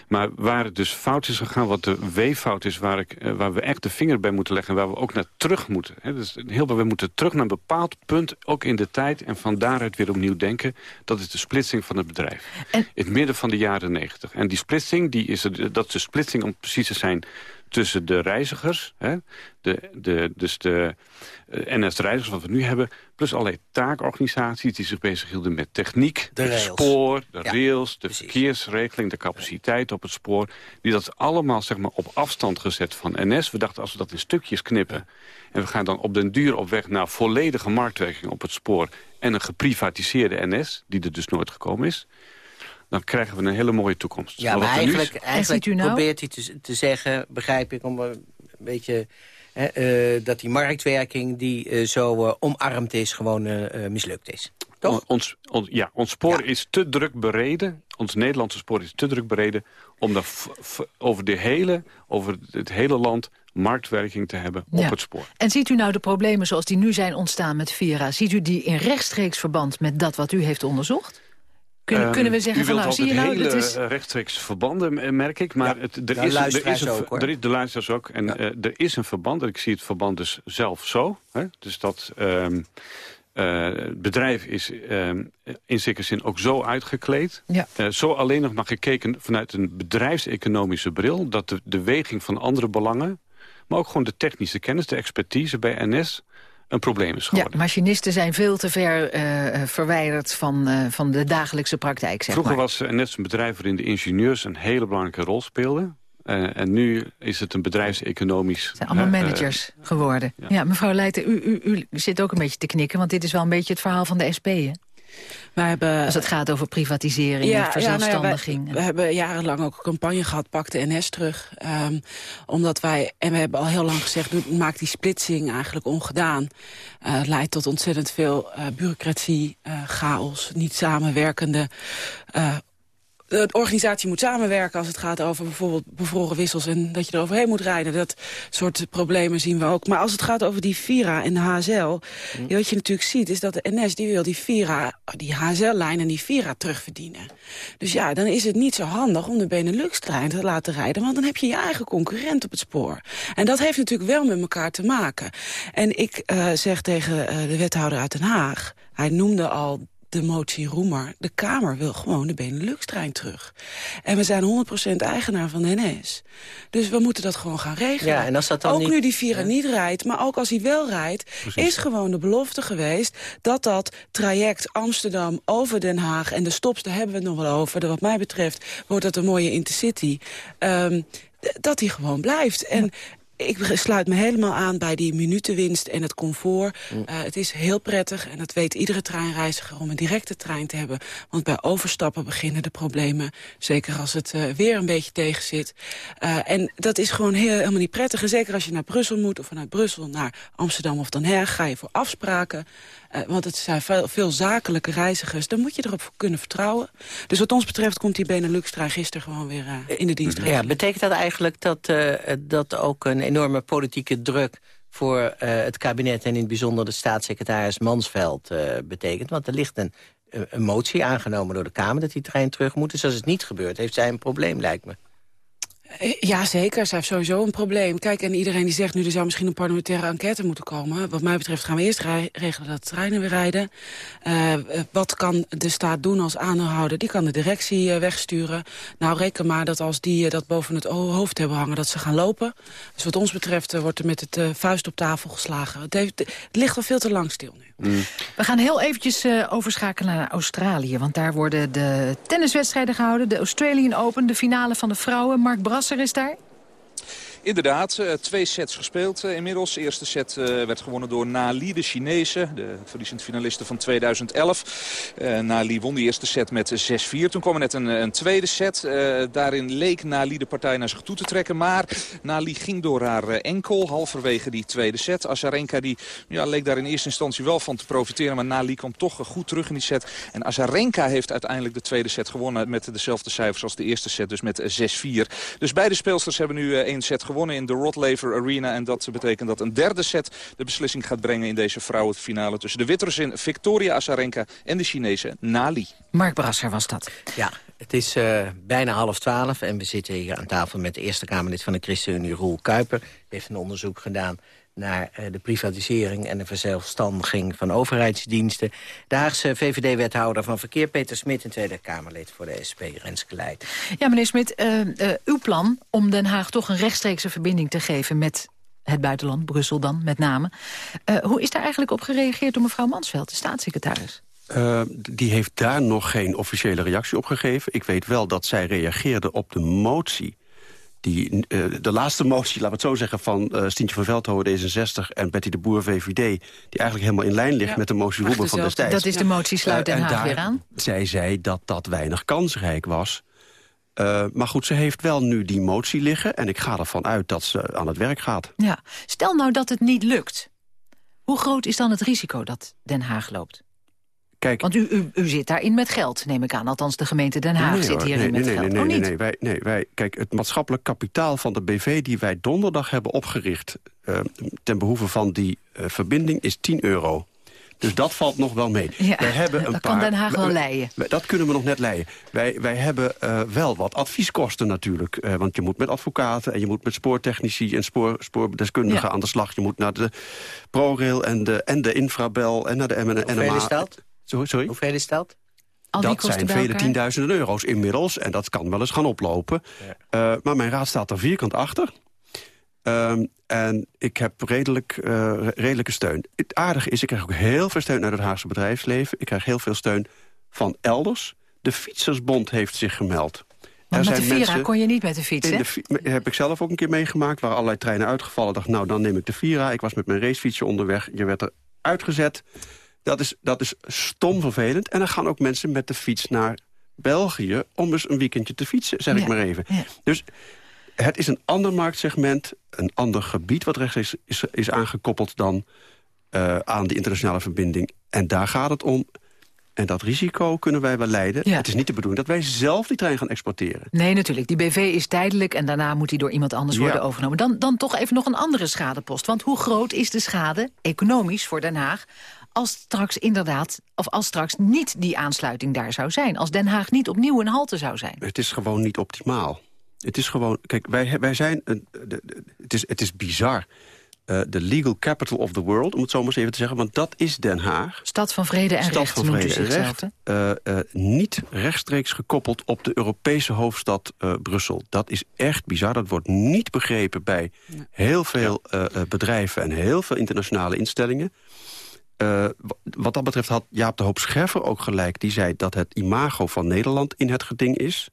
Maar waar het dus fout is gegaan, wat de weeffout is... waar, ik, eh, waar we echt de vinger bij moeten leggen en waar we ook naar terug moeten. Hè, dus heel, veel- we moeten terug naar een bepaald punt, ook in de tijd... en van daaruit weer opnieuw denken. Dat is de splitsing van het bedrijf. In het midden van de jaren 90. En die splitsing, die is er, dat is de splitsing om precies te zijn tussen de reizigers, hè, de, de, dus de eh, NS-reizigers wat we nu hebben... plus allerlei taakorganisaties die zich bezighielden met techniek... De het spoor, de Ja, rails, de verkeersregeling... de capaciteit op het spoor. Die dat allemaal zeg maar, op afstand gezet van NS. We dachten als we dat in stukjes knippen... en we gaan dan op den duur op weg naar volledige marktwerking op het spoor... en een geprivatiseerde NS, die er dus nooit gekomen is dan krijgen we een hele mooie toekomst. Ja, maar, eigenlijk, eigenlijk nou? probeert hij te, te zeggen, begrijp ik, om een beetje... Hè, eh, dat die marktwerking die eh, zo uh, omarmd is, gewoon mislukt is. Toch? Ons, ons, ja, ons spoor is te druk bereden. Ons Nederlandse spoor is te druk bereden... om daar over, de hele, over het hele land marktwerking te hebben op het spoor. En ziet u nou de problemen zoals die nu zijn ontstaan met Vira... ziet u die in rechtstreeks verband met dat wat u heeft onderzocht? Kunnen, um, kunnen we zeggen van nou, zie je nou... hele is... rechtstreeks verbanden, merk ik. Maar het, er, is, er, is een, ook, er is de luisteraars ook. En ja. uh, er is een verband. En ik zie het verband dus zelf zo. Hè? Dus dat... Um, uh, het bedrijf is uh, in zekere zin ook zo uitgekleed. Ja. Uh, zo alleen nog maar gekeken vanuit een bedrijfseconomische bril... dat de, de weging van andere belangen... maar ook gewoon de technische kennis, de expertise bij NS een probleem is geworden. Ja, machinisten zijn veel te ver uh, verwijderd van, uh, van de dagelijkse praktijk. Zeg Vroeger maar. was NS een bedrijf waarin de ingenieurs een hele belangrijke rol speelden. Uh, en nu is het een bedrijfseconomisch... Het zijn allemaal managers geworden. Ja. ja. mevrouw Leijten, u, u, u zit ook een beetje te knikken... want dit is wel een beetje het verhaal van de SP, hè? Wij hebben, Als het gaat over privatisering ja, en verzelfstandiging. Ja, nou ja, we, hebben jarenlang ook een campagne gehad, pak de NS terug. Um, omdat wij, en we hebben al heel lang gezegd, maak die splitsing eigenlijk ongedaan. Uh, het leidt tot ontzettend veel uh, bureaucratie, uh, chaos, niet samenwerkende de organisatie moet samenwerken als het gaat over bijvoorbeeld bevroren wissels... en dat je er overheen moet rijden. Dat soort problemen zien we ook. Maar als het gaat over die Vira en de HSL... Mm. wat je natuurlijk ziet is dat de NS die wil die Vira, die HSL-lijn en die Vira terugverdienen. Dus ja, dan is het niet zo handig om de Benelux-trein te laten rijden... want dan heb je je eigen concurrent op het spoor. En dat heeft natuurlijk wel met elkaar te maken. En ik uh, zeg tegen uh, de wethouder uit Den Haag... hij noemde al de motie Roemer. De Kamer wil gewoon de Benelux-trein terug. En we zijn 100% eigenaar van de NS. Dus we moeten dat gewoon gaan regelen. Ja, en als dat dan ook niet... nu die Vira ja. niet rijdt, maar ook als hij wel rijdt... Precies. is gewoon de belofte geweest dat dat traject Amsterdam over Den Haag... en de stops, daar hebben we het nog wel over. Wat mij betreft wordt dat een mooie intercity... Um, dat die gewoon blijft. En ik sluit me helemaal aan bij die minutenwinst en het comfort. Mm. Uh, het is heel prettig en dat weet iedere treinreiziger om een directe trein te hebben. Want bij overstappen beginnen de problemen. Zeker als het uh, weer een beetje tegen zit. Uh, en dat is gewoon heel, helemaal niet prettig. En zeker als je naar Brussel moet of vanuit Brussel naar Amsterdam of Den Haag... ga je voor afspraken. Uh, want het zijn veel, veel, zakelijke reizigers. Dan moet je erop kunnen vertrouwen. Dus wat ons betreft komt die Benelux-trein gisteren gewoon weer uh, in de dienst. Ja, betekent dat eigenlijk dat, uh, dat ook een enorme politieke druk voor het kabinet... en in het bijzonder de staatssecretaris Mansveld betekent? Want er ligt een, een motie aangenomen door de Kamer dat die trein terug moet. Dus als het niet gebeurt, heeft zij een probleem, lijkt me. Ja, zeker. Zij heeft sowieso een probleem. Kijk, en iedereen die zegt nu er zou misschien een parlementaire enquête moeten komen. Wat mij betreft gaan we eerst regelen dat de treinen weer rijden. Uh, wat kan de staat doen als aandeelhouder? Die kan de directie uh, wegsturen. Nou, reken maar dat als die uh, dat boven het hoofd hebben hangen, dat ze gaan lopen. Dus wat ons betreft wordt er met het vuist op tafel geslagen. Het, heeft, het ligt al veel te lang stil nu. Mm. We gaan heel eventjes overschakelen naar Australië. Want daar worden de tenniswedstrijden gehouden. De Australian Open, de finale van de vrouwen. Mark Brasser is daar. Inderdaad, uh, twee sets gespeeld uh, inmiddels. De eerste set uh, werd gewonnen door Nali, de Chinese. De verliezend finaliste van 2011. Nali won die eerste set met 6-4. Toen kwam er net een, een tweede set. daarin leek Nali de partij naar zich toe te trekken. Maar Nali ging door haar enkel halverwege die tweede set. Azarenka die, ja, leek daar in eerste instantie wel van te profiteren. Maar Nali kwam toch goed terug in die set. En Azarenka heeft uiteindelijk de tweede set gewonnen met dezelfde cijfers als de eerste set. Dus met 6-4. Dus beide speelsters hebben nu één set gewonnen in de Rod Laver Arena. En dat betekent dat een derde set de beslissing gaat brengen in deze vrouwenfinale... tussen de Witterzin Victoria Azarenka en de Chinese Nali. Mark Brasser was dat. Ja, het is uh, bijna half twaalf en we zitten hier aan tafel met de Eerste Kamerlid van de ChristenUnie, Roel Kuiper. Die heeft een onderzoek gedaan naar uh, de privatisering en de verzelfstandiging van overheidsdiensten. De Haagse VVD-wethouder van Verkeer, Peter Smit... en Tweede Kamerlid voor de SP, Renske Leijt. Ja, meneer Smit, uh, uh, uw plan om Den Haag toch een rechtstreekse verbinding te geven... met het buitenland, Brussel dan met name. hoe is daar eigenlijk op gereageerd door mevrouw Mansveld, de staatssecretaris? Uh, die heeft daar nog geen officiële reactie op gegeven. Ik weet wel dat zij reageerde op de motie die, eh, de laatste motie, laten we het zo zeggen... van uh, Stientje van Veldhoven, D66 en Betty de Boer, VVD... die eigenlijk helemaal in lijn ligt met de motie Roeber van destijds. Dat is de motie Sluit Den Haag weer aan. Zij zei dat dat weinig kansrijk was... Uh, maar goed, ze heeft wel nu die motie liggen... en ik ga ervan uit dat ze aan het werk gaat. Ja. Stel nou dat het niet lukt. Hoe groot is dan het risico dat Den Haag loopt? Kijk, Want u, u, u zit daarin met geld, neem ik aan. Althans, de gemeente Den Haag nee, zit hierin nee, met nee, geld. Nee, oh, nee, niet? nee, wij, nee, wij, kijk, het maatschappelijk kapitaal van de BV... die wij donderdag hebben opgericht uh, ten behoeve van die uh, verbinding is 10 euro. Dus dat valt nog wel mee. Ja, wij hebben een dat paar, kan Den Haag wel. Wij, dat kunnen we nog net leiden. Wij, wij hebben uh, wel wat advieskosten natuurlijk. Uh, want je moet met advocaten en je moet met spoortechnici en spoor, spoordeskundigen ja. aan de slag. Je moet naar de ProRail en de, en de Infrabel en naar de NMA. Hoeveel is dat? Sorry? sorry? Hoeveel is dat? dat zijn vele tienduizenden euro's inmiddels. En dat kan wel eens gaan oplopen. Ja. Uh, maar mijn raad staat er vierkant achter. Um, en ik heb redelijk, uh, redelijke steun. Het aardige is, ik krijg ook heel veel steun uit het Haagse bedrijfsleven. Ik krijg heel veel steun van elders. De Fietsersbond heeft zich gemeld. Maar met de Vira kon je niet met de fiets, hè? De, heb ik zelf ook een keer meegemaakt. waar allerlei treinen uitgevallen. dacht, nou, dan neem ik de Vira. Ik was met mijn racefietsje onderweg. Je werd er uitgezet. Dat is, dat is stom vervelend. En dan gaan ook mensen met de fiets naar België... om eens een weekendje te fietsen, zeg ja. ik maar even. Ja. Dus het is een ander marktsegment, een ander gebied... wat rechtstreeks is, is aangekoppeld dan uh, aan de internationale verbinding. En daar gaat het om. En dat risico kunnen wij wel leiden. Ja. Het is niet de bedoeling dat wij zelf die trein gaan exporteren. Nee, natuurlijk. Die BV is tijdelijk en daarna moet die door iemand anders Ja. worden overgenomen. Dan, dan toch even nog een andere schadepost. Want hoe groot is de schade, economisch voor Den Haag... als straks inderdaad, of als straks niet die aansluiting daar zou zijn? Als Den Haag niet opnieuw een halte zou zijn? Het is gewoon niet optimaal. Het is gewoon, kijk, wij, wij zijn, een, de, de, het, is, het is bizar. Uh, de legal capital of the world, om het zo maar eens even te zeggen. Want dat is Den Haag. Stad van vrede en Stad recht van vrede en recht. Uh, uh, niet rechtstreeks gekoppeld op de Europese hoofdstad Brussel. Dat is echt bizar. Dat wordt niet begrepen bij heel veel bedrijven... en heel veel internationale instellingen. Wat dat betreft had Jaap de Hoop Scherver ook gelijk. Die zei dat het imago van Nederland in het geding is.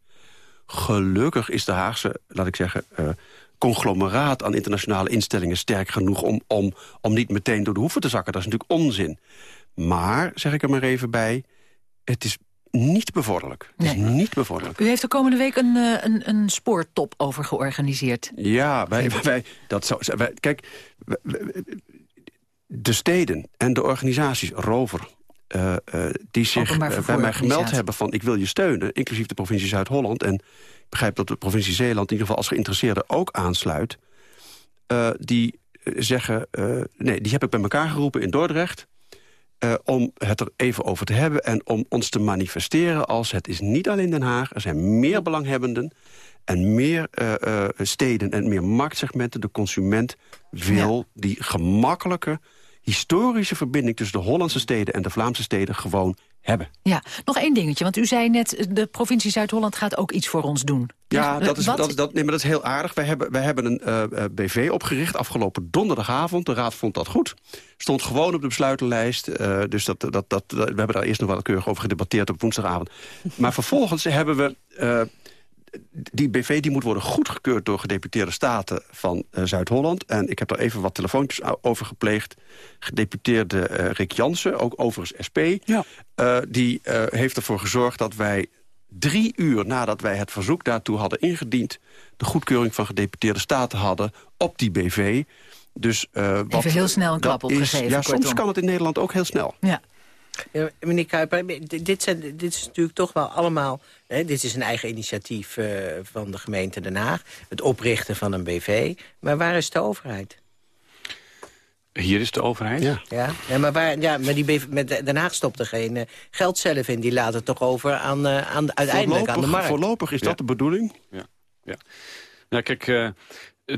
Gelukkig is de Haagse, laat ik zeggen conglomeraat aan internationale instellingen sterk genoeg... Om, om, om niet meteen door de hoeven te zakken. Dat is natuurlijk onzin. Maar, zeg ik er maar even bij, het is niet bevorderlijk. Het Nee. is niet bevorderlijk. U heeft er komende week een, uh, een, een spoortop over georganiseerd. Ja, wij, wij, dat zou, wij, kijk, wij, de steden en de organisaties, Rover... Uh, uh, die zich bij mij gemeld hebben van ik wil je steunen... inclusief de provincie Zuid-Holland... en ik begrijp dat de provincie Zeeland in ieder geval als geïnteresseerde ook aansluit... Die zeggen, nee, die heb ik bij elkaar geroepen in Dordrecht... Uh, om het er even over te hebben en om ons te manifesteren als het is niet alleen Den Haag. Er zijn meer belanghebbenden en meer steden en meer marktsegmenten. De consument wil ja. die gemakkelijke historische verbinding... tussen de Hollandse steden en de Vlaamse steden gewoon hebben. Ja, nog één dingetje, want u zei net... de provincie Zuid-Holland gaat ook iets voor ons doen. Ja, dat is, dat, dat, nee, maar dat is heel aardig. Wij hebben, wij hebben een uh, BV opgericht afgelopen donderdagavond. De raad vond dat goed. Stond gewoon op de besluitenlijst. Uh, dus dat, dat, dat, we hebben daar eerst nog wel keurig over gedebatteerd op woensdagavond. maar vervolgens hebben we... Uh, die BV die moet worden goedgekeurd door gedeputeerde staten van uh, Zuid-Holland. En ik heb daar even wat telefoontjes over gepleegd. Gedeputeerde uh, Rick Jansen, ook overigens SP. Ja. Uh, die heeft ervoor gezorgd dat wij drie uur nadat wij het verzoek daartoe hadden ingediend... de goedkeuring van gedeputeerde staten hadden op die BV. Dus, wat, even heel snel een klap opgegeven. Ja, soms kan het in Nederland ook heel snel. Ja. Ja, meneer Kuiper, dit, zijn, dit is natuurlijk toch wel allemaal... Hè, dit is een eigen initiatief uh, van de gemeente Den Haag. Het oprichten van een BV. Maar waar is de overheid? Hier is de overheid? Ja. Ja, ja maar, waar, ja, maar die BV, met Den Haag stopt er geen uh, geld zelf in. Die laat het toch over aan, uh, aan, uiteindelijk voorlopig, aan de markt. Voorlopig is ja. dat de bedoeling? Ja, ja. Nou kijk... Uh,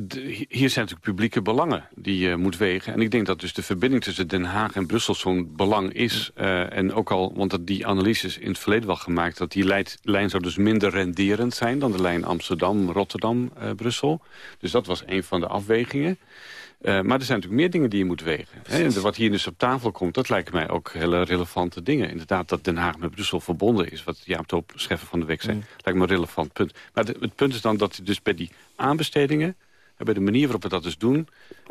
hier zijn natuurlijk publieke belangen die je moet wegen. En ik denk dat dus de verbinding tussen Den Haag en Brussel zo'n belang is. Uh, en ook al, want dat die analyses in het verleden wel gemaakt... dat die leid, lijn zou dus minder renderend zijn dan de lijn Amsterdam, Rotterdam, uh, Brussel. Dus dat was een van de afwegingen. maar er zijn natuurlijk meer dingen die je moet wegen. Hè? wat hier dus op tafel komt, dat lijken mij ook hele relevante dingen. Inderdaad, dat Den Haag met Brussel verbonden is. Wat Jaap Toop, Scheffer van de Week zei. Mm. Lijkt me een relevant punt. Maar het punt is dan dat dus bij die aanbestedingen bij de manier waarop we dat dus doen,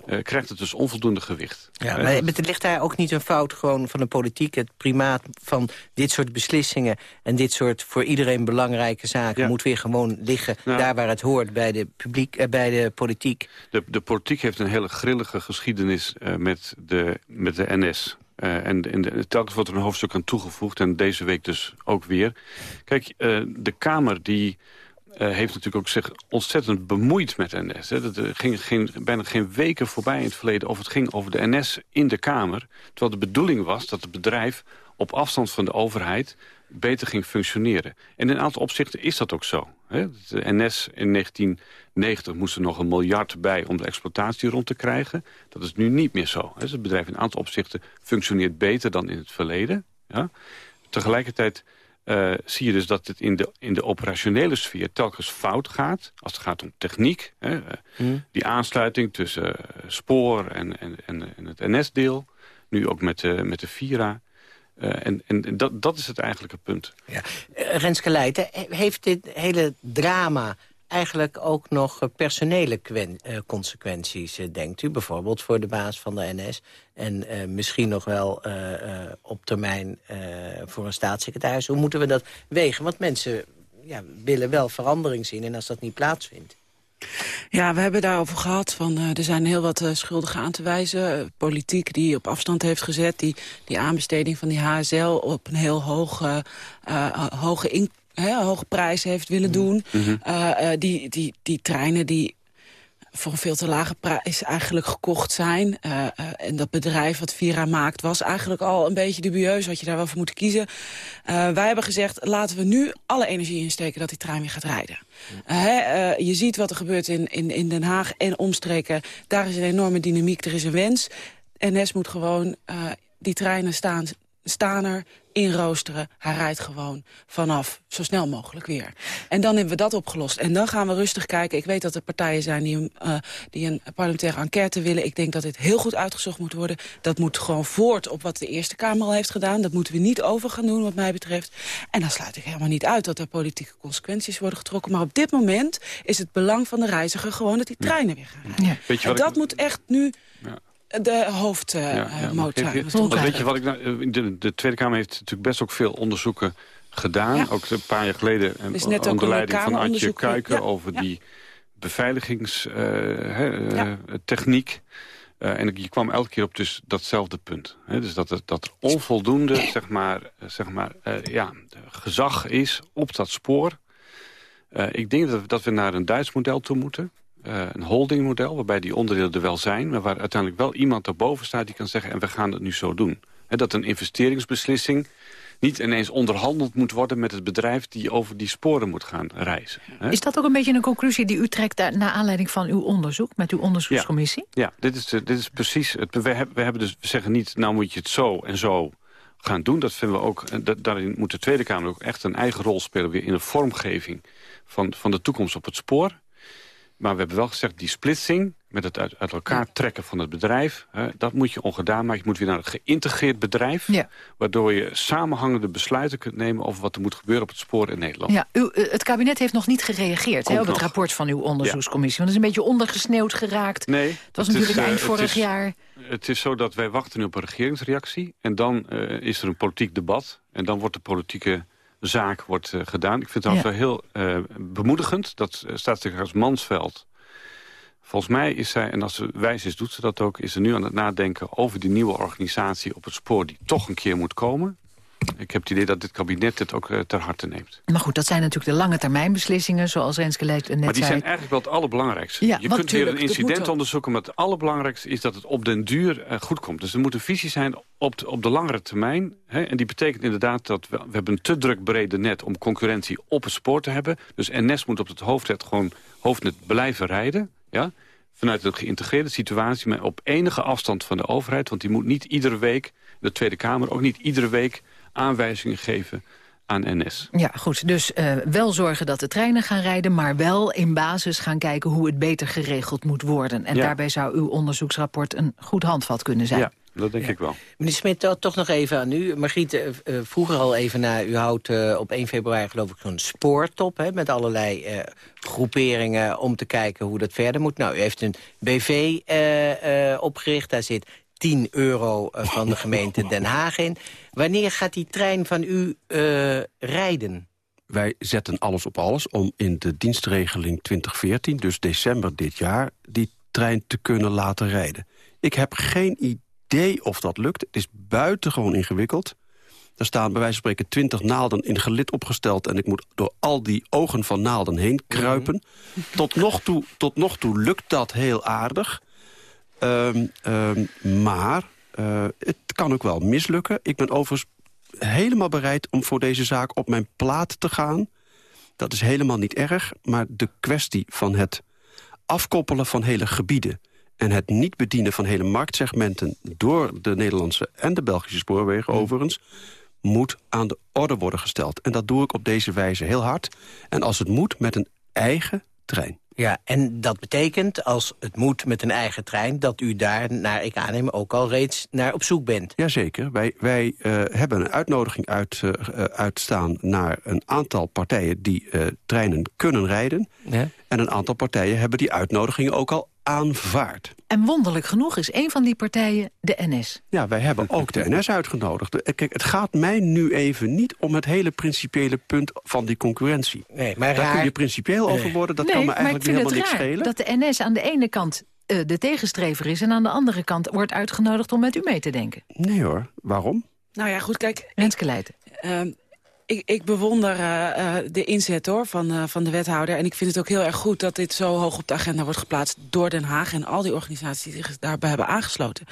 uh, krijgt het dus onvoldoende gewicht. Ja, maar het ligt daar ook niet een fout gewoon van de politiek? Het primaat van dit soort beslissingen en dit soort voor iedereen belangrijke zaken... moet weer gewoon liggen daar waar het hoort, bij de, publiek, uh, bij de politiek. De, de politiek heeft een hele grillige geschiedenis met, de, met de NS. Uh, en, en telkens wordt er een hoofdstuk aan toegevoegd. En deze week dus ook weer. Kijk, uh, de Kamer die uh, heeft natuurlijk ook zich ontzettend bemoeid met NS. Hè. Er ging geen, bijna geen weken voorbij in het verleden of het ging over de NS in de Kamer. Terwijl de bedoeling was dat het bedrijf op afstand van de overheid beter ging functioneren. En in een aantal opzichten is dat ook zo. Hè. De NS in 1990 moest er nog een miljard bij om de exploitatie rond te krijgen. Dat is nu niet meer zo. Hè. Dus het bedrijf in een aantal opzichten functioneert beter dan in het verleden. Ja. Tegelijkertijd uh, zie je dus dat het in de, in de operationele sfeer telkens fout gaat. Als het gaat om techniek. Hè, mm. Die aansluiting tussen uh, spoor en, en, en, het NS-deel. Nu ook met, uh, met de Vira. en en dat, dat is het eigenlijke punt. Ja. Renske Leijten, heeft dit hele drama eigenlijk ook nog eh, personele eh, consequenties, eh, denkt u? Bijvoorbeeld voor de baas van de NS. En misschien nog wel op termijn voor een staatssecretaris. Hoe moeten we dat wegen? Want mensen ja, willen wel verandering zien. En als dat niet plaatsvindt... Ja, we hebben daarover gehad. Van, er zijn heel wat schuldigen aan te wijzen. politiek die op afstand heeft gezet. Die, die aanbesteding van die HSL op een heel hoge, hoge in, hoge prijzen heeft willen mm-hmm. doen. Mm die, die, die treinen die voor een veel te lage prijs eigenlijk gekocht zijn. Uh, uh, en dat bedrijf wat Vira maakt was eigenlijk al een beetje dubieus. Had je daar wel voor moeten kiezen. Uh, wij hebben gezegd, laten we nu alle energie insteken dat die trein weer gaat rijden. je ziet wat er gebeurt in, in, in Den Haag en omstreken. Daar is een enorme dynamiek, er is een wens. NS moet gewoon die treinen staan, staan er, inroosteren. Hij rijdt gewoon vanaf zo snel mogelijk weer. En dan hebben we dat opgelost. En dan gaan we rustig kijken. Ik weet dat er partijen zijn die een, uh, die een parlementaire enquête willen. Ik denk dat dit heel goed uitgezocht moet worden. Dat moet gewoon voort op wat de Eerste Kamer al heeft gedaan. Dat moeten we niet over gaan doen wat mij betreft. En dan sluit ik helemaal niet uit dat er politieke consequenties worden getrokken. Maar op dit moment is het belang van de reiziger gewoon dat die treinen weer gaan rijden. Ja. Weet je en dat moet echt nu... Ja de hoofdmotor. Uh, weet je wat ik nou, de, de, Tweede Kamer heeft natuurlijk best ook veel onderzoeken gedaan. Ook een paar jaar geleden. En, onder leiding van Antje Kuiken over die beveiligingstechniek. Uh, en je kwam elke keer op dus datzelfde punt. Hè? Dus dat, dat onvoldoende zeg maar, zeg maar, ja, gezag is op dat spoor. ik denk dat, dat we naar een Duits model toe moeten. Uh, een holdingmodel, waarbij die onderdelen er wel zijn... maar waar uiteindelijk wel iemand erboven staat die kan zeggen... en we gaan het nu zo doen. dat een investeringsbeslissing niet ineens onderhandeld moet worden met het bedrijf... die over die sporen moet gaan reizen. Is dat ook een beetje een conclusie die u trekt... naar aanleiding van uw onderzoek, met uw onderzoekscommissie? Ja, ja dit, is, dit is precies... Het, we, hebben, we hebben dus, we zeggen niet, nou moet je het zo en zo gaan doen. Dat vinden we ook, dat, daarin moet de Tweede Kamer ook echt een eigen rol spelen... weer in de vormgeving van, van de toekomst op het spoor. Maar we hebben wel gezegd, die splitsing met het uit, uit elkaar trekken van het bedrijf... Hè, dat moet je ongedaan maken. Je moet weer naar een geïntegreerd bedrijf... Ja. waardoor je samenhangende besluiten kunt nemen... over wat er moet gebeuren op het spoor in Nederland. Ja, u, eh, het kabinet heeft nog niet gereageerd hè, op het rapport van uw onderzoekscommissie. Want het is een beetje ondergesneeuwd geraakt. Nee. Het was natuurlijk is, eind uh, vorig jaar. Het is zo dat wij wachten nu op een regeringsreactie. En dan uh, is er een politiek debat. En dan wordt de politieke zaak wordt uh, gedaan. Ik vind het ja. wel heel uh, bemoedigend dat uh, staatssecretaris Mansveld... Volgens mij is zij, en als ze wijs is, doet ze dat ook... is ze nu aan het nadenken over die nieuwe organisatie op het spoor... die toch een keer moet komen. Ik heb het idee dat dit kabinet het ook uh, ter harte neemt. Maar goed, dat zijn natuurlijk de lange termijn beslissingen... zoals Renske net zei. Maar die zijn eigenlijk wel het allerbelangrijkste. Ja, je kunt weer een incident onderzoeken... maar het allerbelangrijkste is dat het op den duur uh, goed komt. Dus er moet een visie zijn op de, op de langere termijn. Hè? En die betekent inderdaad dat we, we hebben een te druk brede net... om concurrentie op het spoor te hebben. Dus NS moet op het hoofdnet gewoon hoofdnet blijven rijden. Ja? Vanuit een geïntegreerde situatie... maar op enige afstand van de overheid. Want die moet niet iedere week, de Tweede Kamer... ook niet iedere week aanwijzingen geven aan NS. Ja, goed. Dus uh, wel zorgen dat de treinen gaan rijden... maar wel in basis gaan kijken hoe het beter geregeld moet worden. En Ja. daarbij zou uw onderzoeksrapport een goed handvat kunnen zijn. Ja, dat denk ik wel. Meneer Smit, to- toch nog even aan u. Margriet eh, eh, vroeg er al even naar. U houdt eh, op 1 februari geloof ik zo'n spoortop... Hè, met allerlei eh, groeperingen om te kijken hoe dat verder moet. Nou, u heeft een BV eh, eh, opgericht. Daar zit 10 euro eh, van de gemeente Den Haag in. Wanneer gaat die trein van u eh, rijden? Wij zetten alles op alles om in de dienstregeling 2014, dus december dit jaar... die trein te kunnen laten rijden. Ik heb geen idee of dat lukt. Het is buitengewoon ingewikkeld. Er staan bij wijze van spreken 20 naalden in gelid opgesteld... en ik moet door al die ogen van naalden heen kruipen. tot, nog toe, tot nog toe lukt dat heel aardig. Ehm, ehm, maar eh, het kan ook wel mislukken. Ik ben overigens helemaal bereid om voor deze zaak op mijn plaat te gaan. Dat is helemaal niet erg, maar de kwestie van het afkoppelen van hele gebieden... en het niet bedienen van hele marktsegmenten... door de Nederlandse en de Belgische spoorwegen overigens... moet aan de orde worden gesteld. En dat doe ik op deze wijze heel hard. En als het moet, met een eigen trein. Ja, en dat betekent, als het moet met een eigen trein... dat u daar, naar ik aanneem, ook al reeds naar op zoek bent. Jazeker. Wij, wij eh, hebben een uitnodiging uit, eh, eh, uitstaan naar een aantal partijen... die treinen kunnen rijden. Ja. En een aantal partijen hebben die uitnodiging ook al aanvaard. En wonderlijk genoeg is een van die partijen de NS. Ja, wij hebben ook de NS uitgenodigd. Kijk, het gaat mij nu even niet om het hele principiële punt van die concurrentie. Nee, maar Daar raar- kun je principieel over worden, dat nee, kan me eigenlijk vind helemaal het niks raar schelen. dat de NS aan de ene kant eh, de tegenstrever is... en aan de andere kant wordt uitgenodigd om met u mee te denken. Nee hoor, waarom? Nou ja, goed, kijk... Renske Leijten. Ehm, ik, ik bewonder eh, eh, de inzet hoor, van, eh, van de wethouder. En ik vind het ook heel erg goed dat dit zo hoog op de agenda wordt geplaatst... door Den Haag en al die organisaties die zich daarbij hebben aangesloten.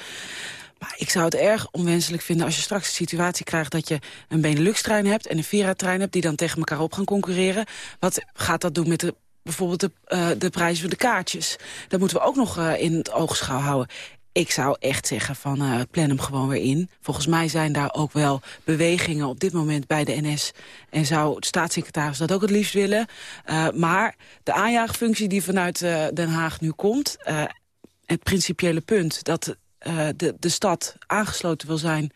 Maar ik zou het erg onwenselijk vinden als je straks de situatie krijgt... dat je een Benelux-trein hebt en een Vira-trein hebt... die dan tegen elkaar op gaan concurreren. Wat gaat dat doen met de, bijvoorbeeld de, de prijs van de kaartjes? Dat moeten we ook nog in het oogschouw houden. Ik zou echt zeggen van eh, plan hem gewoon weer in. Volgens mij zijn daar ook wel bewegingen op dit moment bij de NS. En zou de staatssecretaris dat ook het liefst willen. Eh, maar de aanjaagfunctie die vanuit eh, Den Haag nu komt... het principiële punt dat de, de stad aangesloten wil zijn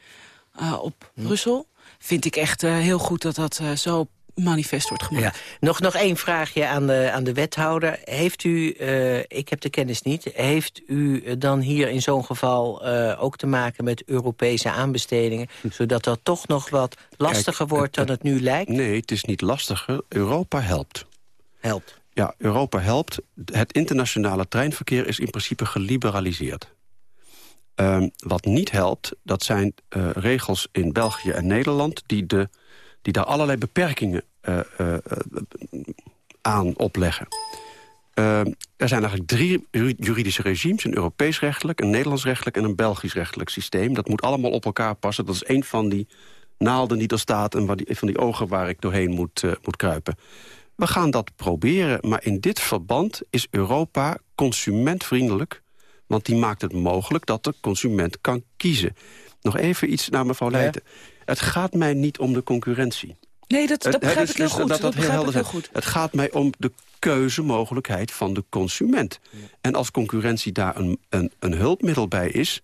op Brussel... vind ik echt heel goed dat dat zo manifest wordt gemaakt. Ja. Nog, nog één vraagje aan de, aan de wethouder. Heeft u, eh, ik heb de kennis niet... heeft u eh, dan hier in zo'n geval eh, ook te maken met Europese aanbestedingen... zodat dat toch nog wat lastiger Kijk, wordt dan het nu lijkt? Nee, het is niet lastiger. Europa helpt. Helpt. Ja, Europa helpt. Het internationale treinverkeer is in principe geliberaliseerd. Ehm, wat niet helpt, dat zijn eh, regels in België en Nederland... die, de, die daar allerlei beperkingen eh, eh, eh, aan opleggen. Er zijn eigenlijk drie ju- juridische regimes. Een Europees rechtelijk, een Nederlands rechtelijk... en een Belgisch rechtelijk systeem. Dat moet allemaal op elkaar passen. Dat is één van die naalden die er staat... en die, van die ogen waar ik doorheen moet, moet kruipen. We gaan dat proberen, maar in dit verband is Europa consumentvriendelijk... want die maakt het mogelijk dat de consument kan kiezen. Nog even iets naar mevrouw Leijten. Het gaat mij niet om de concurrentie. Nee, dat, dat Het- begrijp dus- ik heel goed. Dat, dat heel begrijp helder ik heel zijn. goed. Het gaat mij om de keuzemogelijkheid van de consument. En als concurrentie daar een, een, een hulpmiddel bij is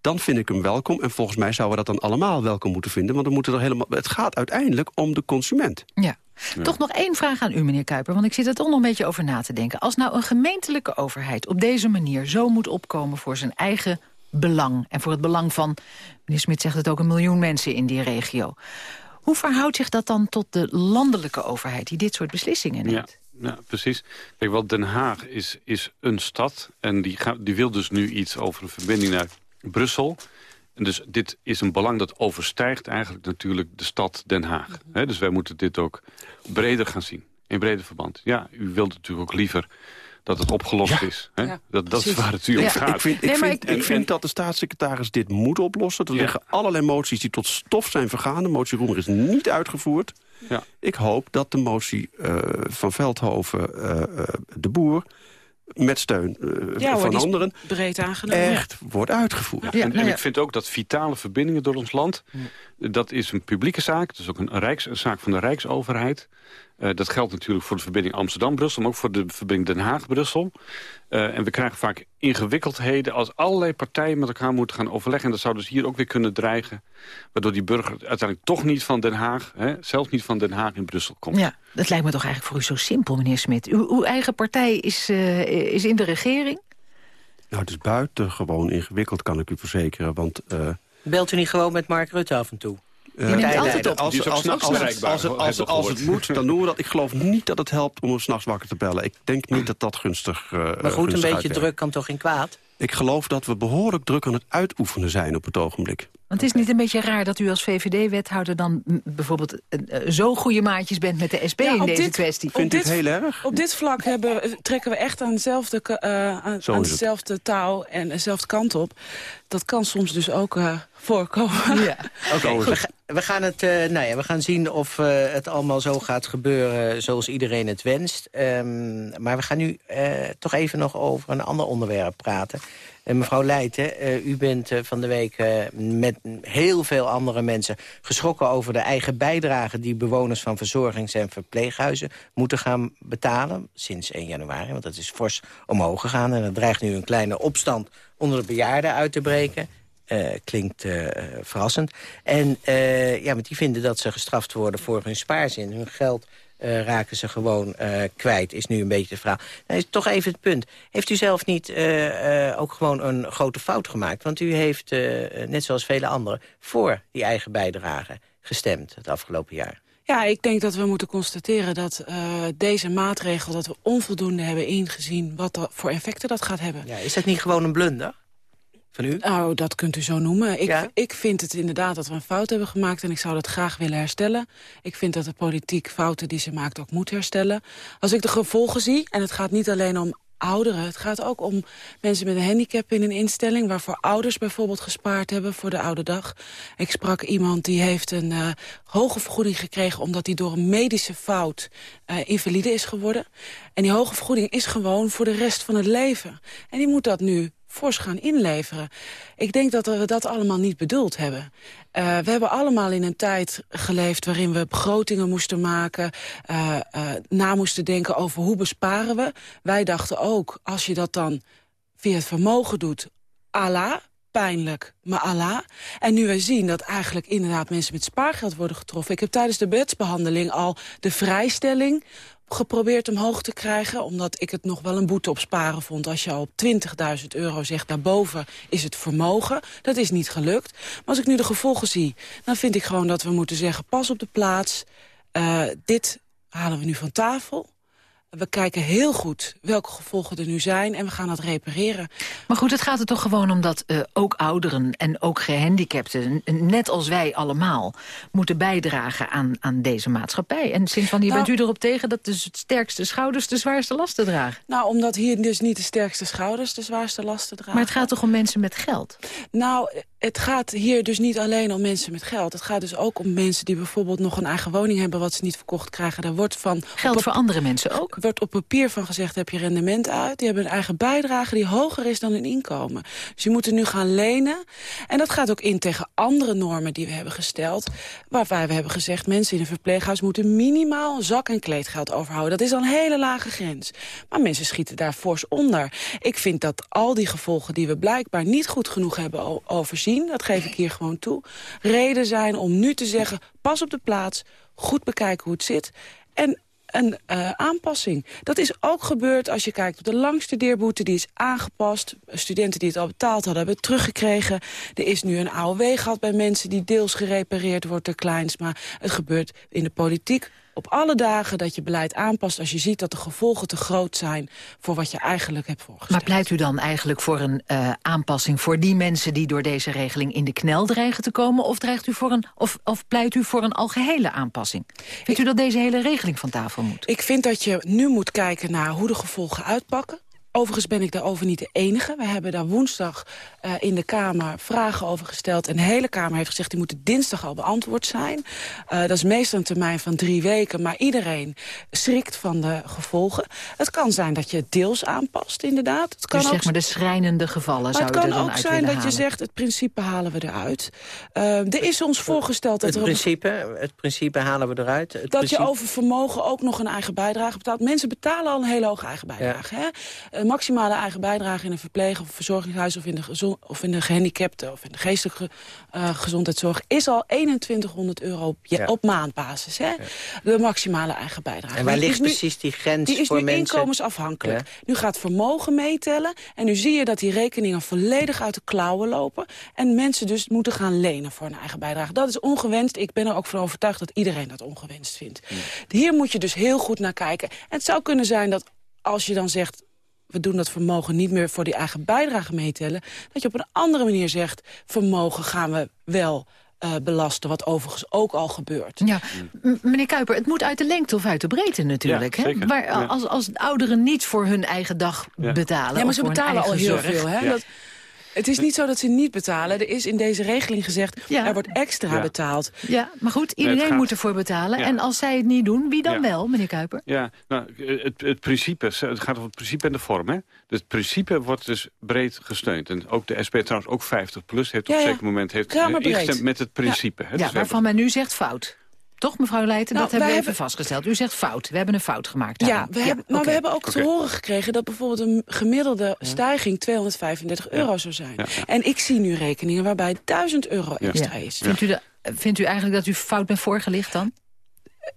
dan vind ik hem welkom. En volgens mij zouden we dat dan allemaal welkom moeten vinden. Want we moeten er helemaal, het gaat uiteindelijk om de consument. Ja. Toch nog één vraag aan u, meneer Kuiper, want ik zit er toch nog een beetje over na te denken. Als nou een gemeentelijke overheid op deze manier zo moet opkomen voor zijn eigen belang... en voor het belang van, meneer Smit zegt het ook, een miljoen mensen in die regio... hoe verhoudt zich dat dan tot de landelijke overheid die dit soort beslissingen neemt? Ja, ja, precies. Kijk, wel Den Haag is, is een stad en die, gaat, die wil dus nu iets over een verbinding naar Brussel. En dus dit is een belang dat overstijgt eigenlijk natuurlijk de stad Den Haag. Hè, dus wij moeten dit ook breder gaan zien, in breder verband. Ja, u wilt natuurlijk ook liever dat het opgelost is. Hè? Ja, dat, dat is waar het u om Ik- gaat. Ik vind, ik vind, ik vind dat de staatssecretaris dit moet oplossen. Er liggen allerlei moties die tot stof zijn vergaan. De motie Roemer is niet uitgevoerd. Ja. Ik hoop dat de motie eh, van Veldhoven, eh, eh, de boer... met steun uh, ja, hoor, van anderen... breed aangenomen. echt wordt uitgevoerd. Ja, en, en ik vind ook dat vitale verbindingen door ons land... dat is een publieke zaak, dat is ook een, rijks, een zaak van de Rijksoverheid... Uh, dat geldt natuurlijk voor de verbinding Amsterdam-Brussel... maar ook voor de verbinding Den Haag-Brussel. Uh, en we krijgen vaak ingewikkeldheden als allerlei partijen met elkaar moeten gaan overleggen. En dat zou dus hier ook weer kunnen dreigen. Waardoor die burger uiteindelijk toch niet van Den Haag... Hè, zelfs niet van Den Haag in Brussel komt. Ja, dat lijkt me toch eigenlijk voor u zo simpel, meneer Smit. Uw, uw eigen partij is, uh, is in de regering? Nou, het is buitengewoon ingewikkeld, kan ik u verzekeren. Want, Belt u niet gewoon met Mark Rutte af en toe? Uh, neemt altijd op. Als, als, als, als, als het moet, dan doen we dat. Ik geloof niet dat het helpt om hem s'nachts wakker te bellen. Ik denk niet dat dat gunstig uh, Maar goed, een beetje druk kan toch geen kwaad? Ik geloof dat we behoorlijk druk aan het uitoefenen zijn op het ogenblik. Want het is niet een beetje raar dat u als VVD-wethouder... dan bijvoorbeeld uh, zo goede maatjes bent met de SP ja, in deze dit, kwestie. Vindt u het heel erg? Op dit vlak hebben, trekken we echt aan dezelfde, uh, aan, aan dezelfde touw en dezelfde kant op. Dat kan soms dus ook uh, voorkomen. Ja. Oké, okay, we, we, gaan het, uh, nou ja, we gaan zien of uh, het allemaal zo gaat gebeuren zoals iedereen het wenst. Um, maar we gaan nu toch even nog over een ander onderwerp praten. Mevrouw Leijten, u bent van de week met heel veel andere mensen geschrokken over de eigen bijdrage die bewoners van verzorgings- en verpleeghuizen moeten gaan betalen. Sinds 1 januari, want dat is fors omhoog gegaan. En er dreigt nu een kleine opstand onder de bejaarden uit te breken. Klinkt verrassend. En ja, want die vinden dat ze gestraft worden voor hun spaarzin. Hun geld raken ze gewoon kwijt, is nu een beetje de vraag. Nou, is toch even het punt. Heeft u zelf niet ook gewoon een grote fout gemaakt? Want u heeft, net zoals vele anderen, voor die eigen bijdrage gestemd het afgelopen jaar. Ja, ik denk dat we moeten constateren dat uh, deze maatregel... dat we onvoldoende hebben ingezien wat dat voor effecten dat gaat hebben. Ja, is dat niet gewoon een blunder? Van u? Nou, dat kunt u zo noemen. Ik, ja? ik vind het inderdaad dat we een fout hebben gemaakt... en ik zou dat graag willen herstellen. Ik vind dat de politiek fouten die ze maakt ook moet herstellen. Als ik de gevolgen zie, en het gaat niet alleen om ouderen. Het gaat ook om mensen met een handicap in een instelling... waarvoor ouders bijvoorbeeld gespaard hebben voor de oude dag. Ik sprak iemand die heeft een uh, hoge vergoeding gekregen... omdat hij door een medische fout uh, invalide is geworden. En die hoge vergoeding is gewoon voor de rest van het leven. En die moet dat nu fors gaan inleveren. Ik denk dat we dat allemaal niet bedoeld hebben. Uh, we hebben allemaal in een tijd geleefd waarin we begrotingen moesten maken... Uh, uh, na moesten denken over hoe besparen we. Wij dachten ook, als je dat dan via het vermogen doet... Allah, pijnlijk, maar Allah. En nu wij zien dat eigenlijk inderdaad mensen met spaargeld worden getroffen. Ik heb tijdens de wetsbehandeling al de vrijstelling geprobeerd omhoog te krijgen... omdat ik het nog wel een boete op sparen vond. Als je al op 20.000 euro zegt, daarboven is het vermogen. Dat is niet gelukt. Maar als ik nu de gevolgen zie, dan vind ik gewoon dat we moeten zeggen... pas op de plaats, uh, dit halen we nu van tafel... We kijken heel goed welke gevolgen er nu zijn en we gaan dat repareren. Maar goed, het gaat er toch gewoon om dat uh, ook ouderen en ook gehandicapten... net als wij allemaal, moeten bijdragen aan, aan deze maatschappij. En sinds wanneer nou, bent u erop tegen dat de sterkste schouders de zwaarste lasten dragen? Nou, omdat hier dus niet de sterkste schouders de zwaarste lasten dragen. Maar het gaat toch om mensen met geld? Nou, het gaat hier dus niet alleen om mensen met geld. Het gaat dus ook om mensen die bijvoorbeeld nog een eigen woning hebben... wat ze niet verkocht krijgen. Daar wordt van... Geld voor andere mensen ook? wordt op papier van gezegd, heb je rendement uit. Die hebben een eigen bijdrage die hoger is dan hun inkomen. Dus die moeten nu gaan lenen. En dat gaat ook in tegen andere normen die we hebben gesteld. Waarbij we hebben gezegd, mensen in een verpleeghuis... moeten minimaal zak- en kleedgeld overhouden. Dat is al een hele lage grens. Maar mensen schieten daar fors onder. Ik vind dat al die gevolgen die we blijkbaar niet goed genoeg hebben overzien... dat geef ik hier gewoon toe, reden zijn om nu te zeggen... pas op de plaats, goed bekijken hoe het zit... en een uh, aanpassing. Dat is ook gebeurd als je kijkt op de langstudeerboete. Die is aangepast. Studenten die het al betaald hadden, hebben het teruggekregen. Er is nu een AOW gehad bij mensen die deels gerepareerd wordt ter kleins. Maar het gebeurt in de politiek op alle dagen dat je beleid aanpast... als je ziet dat de gevolgen te groot zijn voor wat je eigenlijk hebt voorgesteld. Maar pleit u dan eigenlijk voor een uh, aanpassing voor die mensen... die door deze regeling in de knel dreigen te komen? Of, dreigt u voor een, of, of pleit u voor een algehele aanpassing? Vindt u dat deze hele regeling van tafel moet? Ik vind dat je nu moet kijken naar hoe de gevolgen uitpakken Overigens ben ik daarover niet de enige. We hebben daar woensdag uh, in de Kamer vragen over gesteld. En de hele Kamer heeft gezegd, die moeten dinsdag al beantwoord zijn. Uh, dat is meestal een termijn van drie weken. Maar iedereen schrikt van de gevolgen. Het kan zijn dat je het deels aanpast, inderdaad. Het kan dus zeg ook... maar de schrijnende gevallen maar zou het kan ook zijn dat je zegt, het principe halen we eruit. Uh, er is ons voorgesteld dat Het er... op- principe, het principe halen we eruit. Het dat je over vermogen ook nog een eigen bijdrage betaalt. Mensen betalen al een hele hoge eigen bijdrage. Hè? Maximale eigen bijdrage in een verpleeg- of verzorgingshuis... of in de, of in de gehandicapte of in de geestelijke eh, gezondheidszorg... is al 2100 euro op, ja, op maandbasis. Hè? De maximale eigen bijdrage. En waar ligt nu- precies die grens Die is voor nu mensen? inkomensafhankelijk. Nu gaat vermogen meetellen. En nu zie je dat die rekeningen volledig uit de klauwen lopen. En mensen dus moeten gaan lenen voor een eigen bijdrage. Dat is ongewenst. Ik ben er ook van overtuigd dat iedereen dat ongewenst vindt. Hier moet je dus heel goed naar kijken. En het zou kunnen zijn dat als je dan zegt... we doen dat vermogen niet meer voor die eigen bijdrage meetellen... dat je op een andere manier zegt... vermogen gaan we wel eh, belasten, wat overigens ook al gebeurt. Ja, M- meneer Kuiper, het moet uit de lengte of uit de breedte natuurlijk. Ja, hè? zeker. Waar, als, als ouderen niet voor hun eigen dag Ja. betalen. Ja, maar ze betalen al heel zorg. veel. Hè? Dat, het is niet zo dat ze niet betalen. Er is in deze regeling gezegd, er wordt extra Ja. betaald. Ja, maar goed, Nee, iedereen gaat- moet ervoor betalen. Ja. En als zij het niet doen, wie dan Ja. wel, meneer Kuiper? Ja, nou, het, het principe, het gaat over het principe en de vorm. Hè? Dus het principe wordt dus breed gesteund. En ook de SP trouwens, ook 50 plus, heeft op een ja. zeker moment heeft, eh, ingestemd met het principe. Hè? Dus Ja, hebben- waarvan men nu zegt fout. Toch, mevrouw Leijten? Nou, dat hebben we even vastgesteld. U zegt fout. We hebben een fout gemaakt. Ja, we hebben, maar we hebben ook te horen gekregen dat bijvoorbeeld een gemiddelde stijging 235 euro zou zijn. Ja, En ik zie nu rekeningen waarbij 1000 euro extra Ja. is. Vindt, u de, vindt u eigenlijk dat u fout bent voorgelicht dan?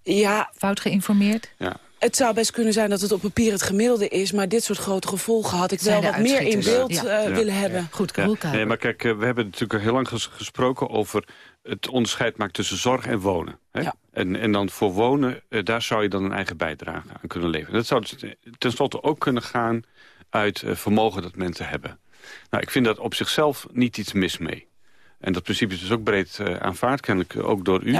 Ja. Fout geïnformeerd? Ja. Het zou best kunnen zijn dat het op papier het gemiddelde is... maar dit soort grote gevolgen had ik Zijn wel wat meer in beeld Ja. eh, Ja. willen hebben. Goed, Ja. Nee, maar kijk, eh, we hebben natuurlijk heel lang ges- gesproken over het onderscheid maken tussen zorg en wonen. Hè? En, en dan voor wonen, eh, daar zou je dan een eigen bijdrage aan kunnen leveren. Dat zou dus tenslotte ook kunnen gaan uit vermogen dat mensen hebben. Nou, ik vind dat op zichzelf niet iets mis mee. En dat principe is dus ook breed eh, aanvaard, kennelijk eh, ook door u.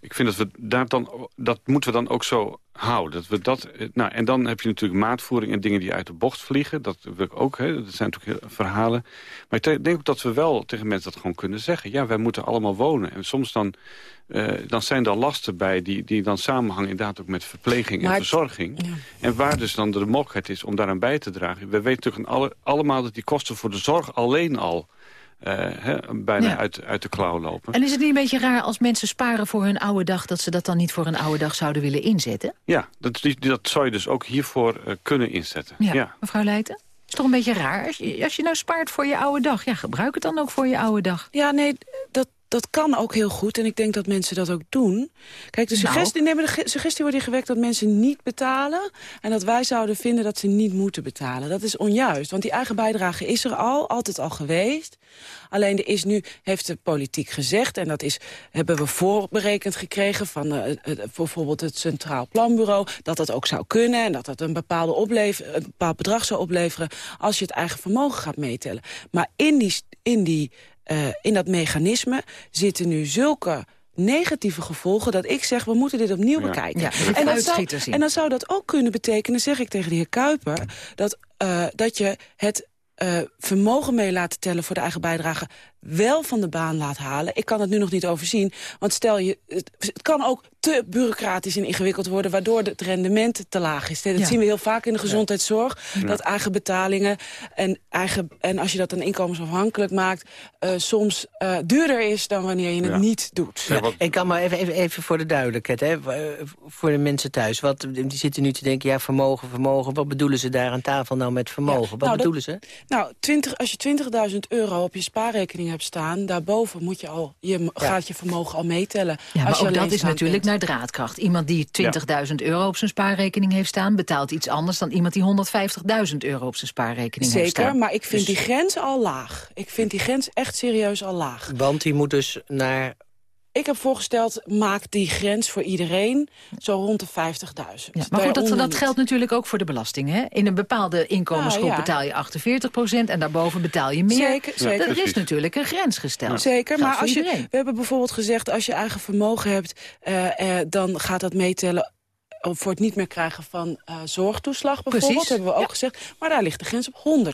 Ik vind dat we daar dan, dat moeten we dan ook zo houden. Dat we dat, eh, nou, en dan heb je natuurlijk maatvoering en dingen die uit de bocht vliegen. Dat wil ik ook, hè, dat zijn natuurlijk verhalen. Maar ik denk ook dat we wel tegen mensen dat gewoon kunnen zeggen. Ja, wij moeten allemaal wonen. En soms dan, dan zijn er lasten bij die, die dan samenhangen inderdaad ook met verpleging en verzorging. En waar dus dan de mogelijkheid is om daaraan bij te dragen. We weten natuurlijk alle, allemaal dat die kosten voor de zorg alleen al hè, bijna Ja. uit, uit de klauw lopen. En is het niet een beetje raar als mensen sparen voor hun oude dag... dat ze dat dan niet voor een oude dag zouden willen inzetten? Ja, dat, dat zou je dus ook hiervoor eh, kunnen inzetten. Ja, mevrouw Leijten? Is toch een beetje raar? Als je, als je nou spaart voor je oude dag, ja, gebruik het dan ook voor je oude dag. Ja, nee, dat, dat kan ook heel goed. En ik denk dat mensen dat ook doen. Kijk, de Nou. suggestie, nee, de ge- suggestie wordt hier gewekt dat mensen niet betalen... en dat wij zouden vinden dat ze niet moeten betalen. Dat is onjuist, want die eigen bijdrage is er al, altijd al geweest. Alleen er is nu, heeft de politiek gezegd... en dat is, hebben we voorberekend gekregen van eh, eh, bijvoorbeeld het Centraal Planbureau... dat dat ook zou kunnen en dat dat een, bepaalde oplever, een bepaald bedrag zou opleveren... als je het eigen vermogen gaat meetellen. Maar in die, in die eh, in dat mechanisme zitten nu zulke negatieve gevolgen... dat ik zeg, we moeten dit opnieuw Ja. bekijken. Ja, en, dat zou, en dan zou dat ook kunnen betekenen, zeg ik tegen de heer Kuiper... dat, eh, dat je het eh, vermogen mee laten tellen voor de eigen bijdrage... wel van de baan laat halen. Ik kan het nu nog niet overzien. Want stel je, het, het kan ook te bureaucratisch en ingewikkeld worden... waardoor het rendement te laag is. Dat Ja. zien we heel vaak in de gezondheidszorg. Ja. Dat eigen betalingen en, eigen, en als je dat dan inkomensafhankelijk maakt... eh, soms eh, duurder is dan wanneer je het Ja. niet doet. Ja, ik kan maar even, even, even voor de duidelijkheid, hè, eh, voor de mensen thuis. Wat, die zitten nu te denken, ja, vermogen, vermogen. Wat bedoelen ze daar aan tafel nou met vermogen? Wat Nou, dat- bedoelen ze? Nou, 20, als je 20.000 euro op je spaarrekening hebt staan... daarboven moet je al, je, gaat je vermogen al meetellen. Ja, maar als je ook dat is natuurlijk bent. naar draadkracht. Iemand die 20.000 euro op zijn spaarrekening heeft staan... betaalt iets anders dan iemand die 150.000 euro op zijn spaarrekening heeft staan. Zeker, maar ik vind Dus- die grens al laag. Ik vind die grens echt serieus al laag. Want die moet dus naar... Ik heb voorgesteld, maak die grens voor iedereen zo rond de 50.000. Ja, maar goed, dat, dat geldt natuurlijk ook voor de belasting. Hè? In een bepaalde inkomensgroep Nou, ja. betaal je 48% en daarboven betaal je meer. Zeker, zeker. Er is natuurlijk een grens gesteld. Zeker, maar als je, we hebben bijvoorbeeld gezegd... als je eigen vermogen hebt, eh, eh, dan gaat dat meetellen voor het niet meer krijgen van uh, zorgtoeslag bijvoorbeeld. Precies. hebben we ook gezegd. Maar daar ligt de grens op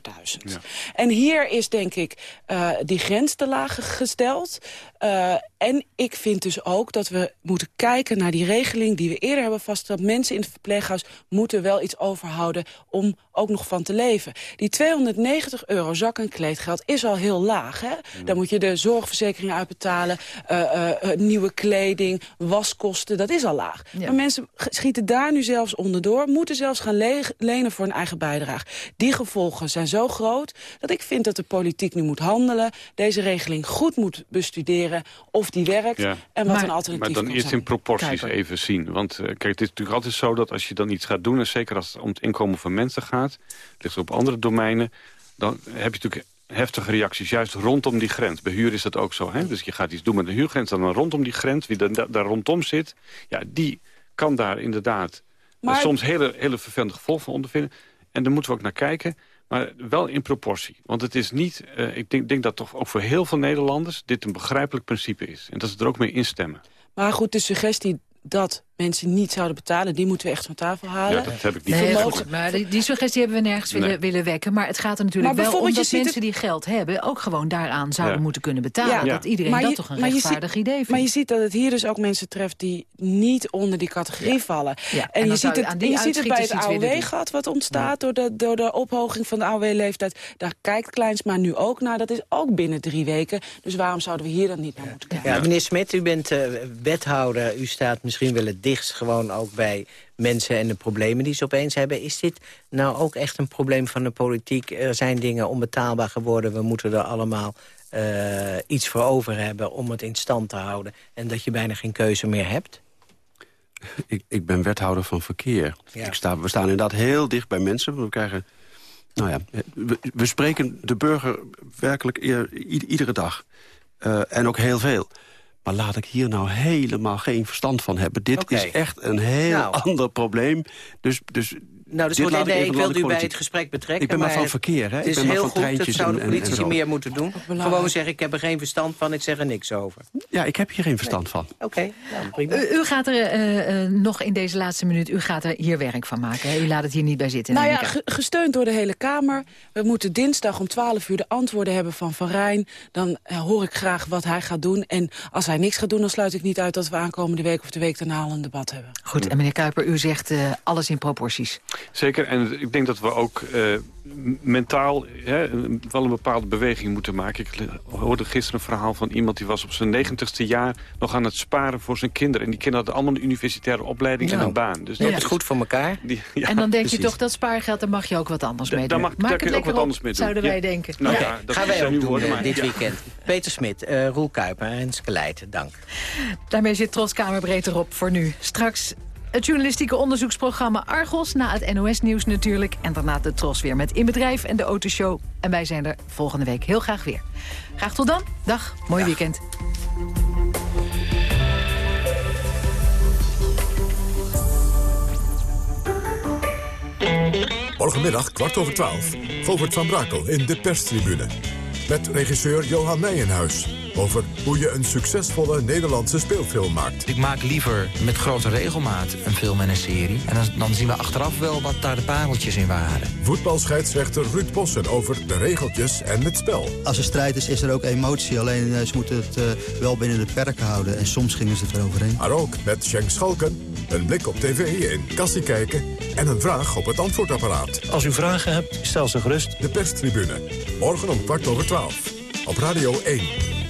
100.000. En hier is denk ik uh, die grens te laag gesteld. Uh, en ik vind dus ook dat we moeten kijken naar die regeling die we eerder hebben vastgesteld. Mensen in het verpleeghuis moeten wel iets overhouden om ook nog van te leven. Die 290 euro zak- en kleedgeld is al heel laag. Hè? Mm. Dan moet je de zorgverzekering uitbetalen, uh, nieuwe kleding, waskosten. Dat is al laag. Ja. Maar mensen schieten daar nu zelfs onderdoor. Moeten zelfs gaan le lenen voor een eigen bijdrage. Die gevolgen zijn zo groot dat ik vind dat de politiek nu moet handelen. Deze regeling goed moet bestuderen of die werkt ja. en wat maar, een alternatief Maar dan kan eerst zijn. in proporties even zien. Want uh, kijk, het is natuurlijk altijd zo dat als je dan iets gaat doen... en zeker als het om het inkomen van mensen gaat... ligt op andere domeinen... dan heb je natuurlijk heftige reacties, juist rondom die grens. Bij huur is dat ook zo. Hè? Dus je gaat iets doen met een huurgrens, dan rondom die grens... wie daar, daar rondom zit, ja, die kan daar inderdaad... Maar... Uh, soms hele, hele vervelende gevolgen van ondervinden. En daar moeten we ook naar kijken... Maar wel in proportie. Want het is niet, uh, ik denk, denk dat toch ook voor heel veel Nederlanders... dit een begrijpelijk principe is. En dat ze er ook mee instemmen. Maar goed, de suggestie dat mensen niet zouden betalen... die moeten we echt van tafel halen. Ja, dat heb ik niet Nee, goed, maar die, die suggestie hebben we nergens Nee. willen, willen wekken. Maar het gaat er natuurlijk Maar wel om dat mensen die geld hebben... ook gewoon daaraan zouden Ja. moeten kunnen betalen. Ja. Dat iedereen Maar dat je- toch een rechtvaardig ziet- idee vindt. Maar je ziet dat het hier dus ook mensen treft die niet onder die categorie vallen. Ja, en En, je ziet je het, je ziet het bij het. AOW-gat wat ontstaat door, de, door de ophoging van de AOW-leeftijd. Daar kijkt Kleinsma nu ook naar. Dat is ook binnen drie weken. Dus waarom zouden we hier dan niet naar moeten kijken? Ja, meneer Smit, u bent eh, wethouder. U staat misschien wel het dichtst gewoon ook bij mensen en de problemen die ze opeens hebben. Is dit nou ook echt een probleem van de politiek? Er zijn dingen onbetaalbaar geworden. We moeten er allemaal eh, iets voor over hebben om het in stand te houden. En dat je bijna geen keuze meer hebt? Ik, ik ben wethouder van verkeer. Ja. Ik sta, we staan inderdaad heel dicht bij mensen. We krijgen... Nou ja, we, we spreken de burger werkelijk iedere dag. Eh, en ook heel veel. Maar laat ik hier nou helemaal geen verstand van hebben. Dit is echt een heel Nou. ander probleem. Dus, dus Nou, dus goed, nee, ik wilde u bij het gesprek betrekken. Ik ben maar maar van verkeer, hè? Het Ik is ben maar heel van goed, dat treintjes zouden en- en- en politici meer moeten doen. Gewoon zeggen, ik heb er geen verstand van, ik zeg er niks over. Ja, ik heb hier geen verstand van. Oké, nou, prima. U, u gaat er eh, eh, nog in deze laatste minuut, u gaat er hier werk van maken. Hè? U laat het hier niet bij zitten. Nou ja, ik gesteund door de hele Kamer. We moeten dinsdag om 12 uur de antwoorden hebben van Van Rijn. Dan eh, hoor ik graag wat hij gaat doen. En als hij niks gaat doen, dan sluit ik niet uit... dat we aankomende week of de week daarna al een debat hebben. Goed, en meneer Kuiper, u zegt eh, alles in proporties. Zeker, en ik denk dat we ook eh, mentaal hè, wel een bepaalde beweging moeten maken. Ik hoorde gisteren een verhaal van iemand die was op zijn negentigste jaar... nog aan het sparen voor zijn kinderen. En die kinderen hadden allemaal een universitaire opleiding en Nou, een baan. Dus dat het goed voor elkaar. Die, ja, en dan denk je toch dat spaargeld, daar mag je ook wat anders Da- mee daar doen. mag- Maak daar het kun je ook wat op, anders mee doen. Zouden Ja. wij denken. Nou Ja. ja, dat Gaan wij ook woorden, doen maar- dit ja. weekend. Peter Smit, eh, Roel Kuiper en Skeleid, dank. Daarmee zit Troskamerbreed erop voor nu. Straks het journalistieke onderzoeksprogramma Argos... na het NOS-nieuws natuurlijk. En daarna de Tros weer met In Bedrijf en de Autoshow. En wij zijn er volgende week heel graag weer. Graag tot dan. Dag. Mooi weekend. Morgenmiddag kwart over twaalf. Govert van Brakel in de perstribune. Met regisseur Johan Nijenhuis. Over hoe je een succesvolle Nederlandse speelfilm maakt. Ik maak liever met grote regelmaat een film en een serie. En dan, dan zien we achteraf wel wat daar de pareltjes in waren. Voetbalscheidsrechter Ruud Bossen over de regeltjes en het spel. Als er strijd is, is er ook emotie. Alleen eh, ze moeten het eh, wel binnen de perken houden. En soms gingen ze het er overheen. Maar ook met Schenk Schalken, een blik op tv in Kassie kijken... en een vraag op het antwoordapparaat. Als u vragen hebt, stel ze gerust. De perstribune. Morgen om kwart over twaalf. Op Radio 1.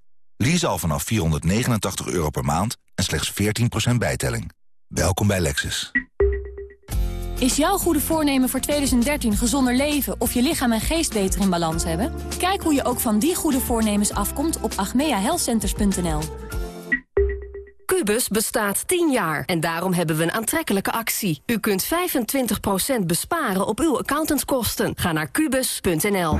Lease al vanaf 489 euro per maand en slechts 14% bijtelling. Welkom bij Lexus. Is jouw goede voornemen voor 2013 gezonder leven of je lichaam en geest beter in balans hebben? Kijk hoe je ook van die goede voornemens afkomt op agmeahealthcenters.nl. Cubus bestaat 10 jaar en daarom hebben we een aantrekkelijke actie. U kunt 25% besparen op uw accountantskosten. Ga naar kubus.nl.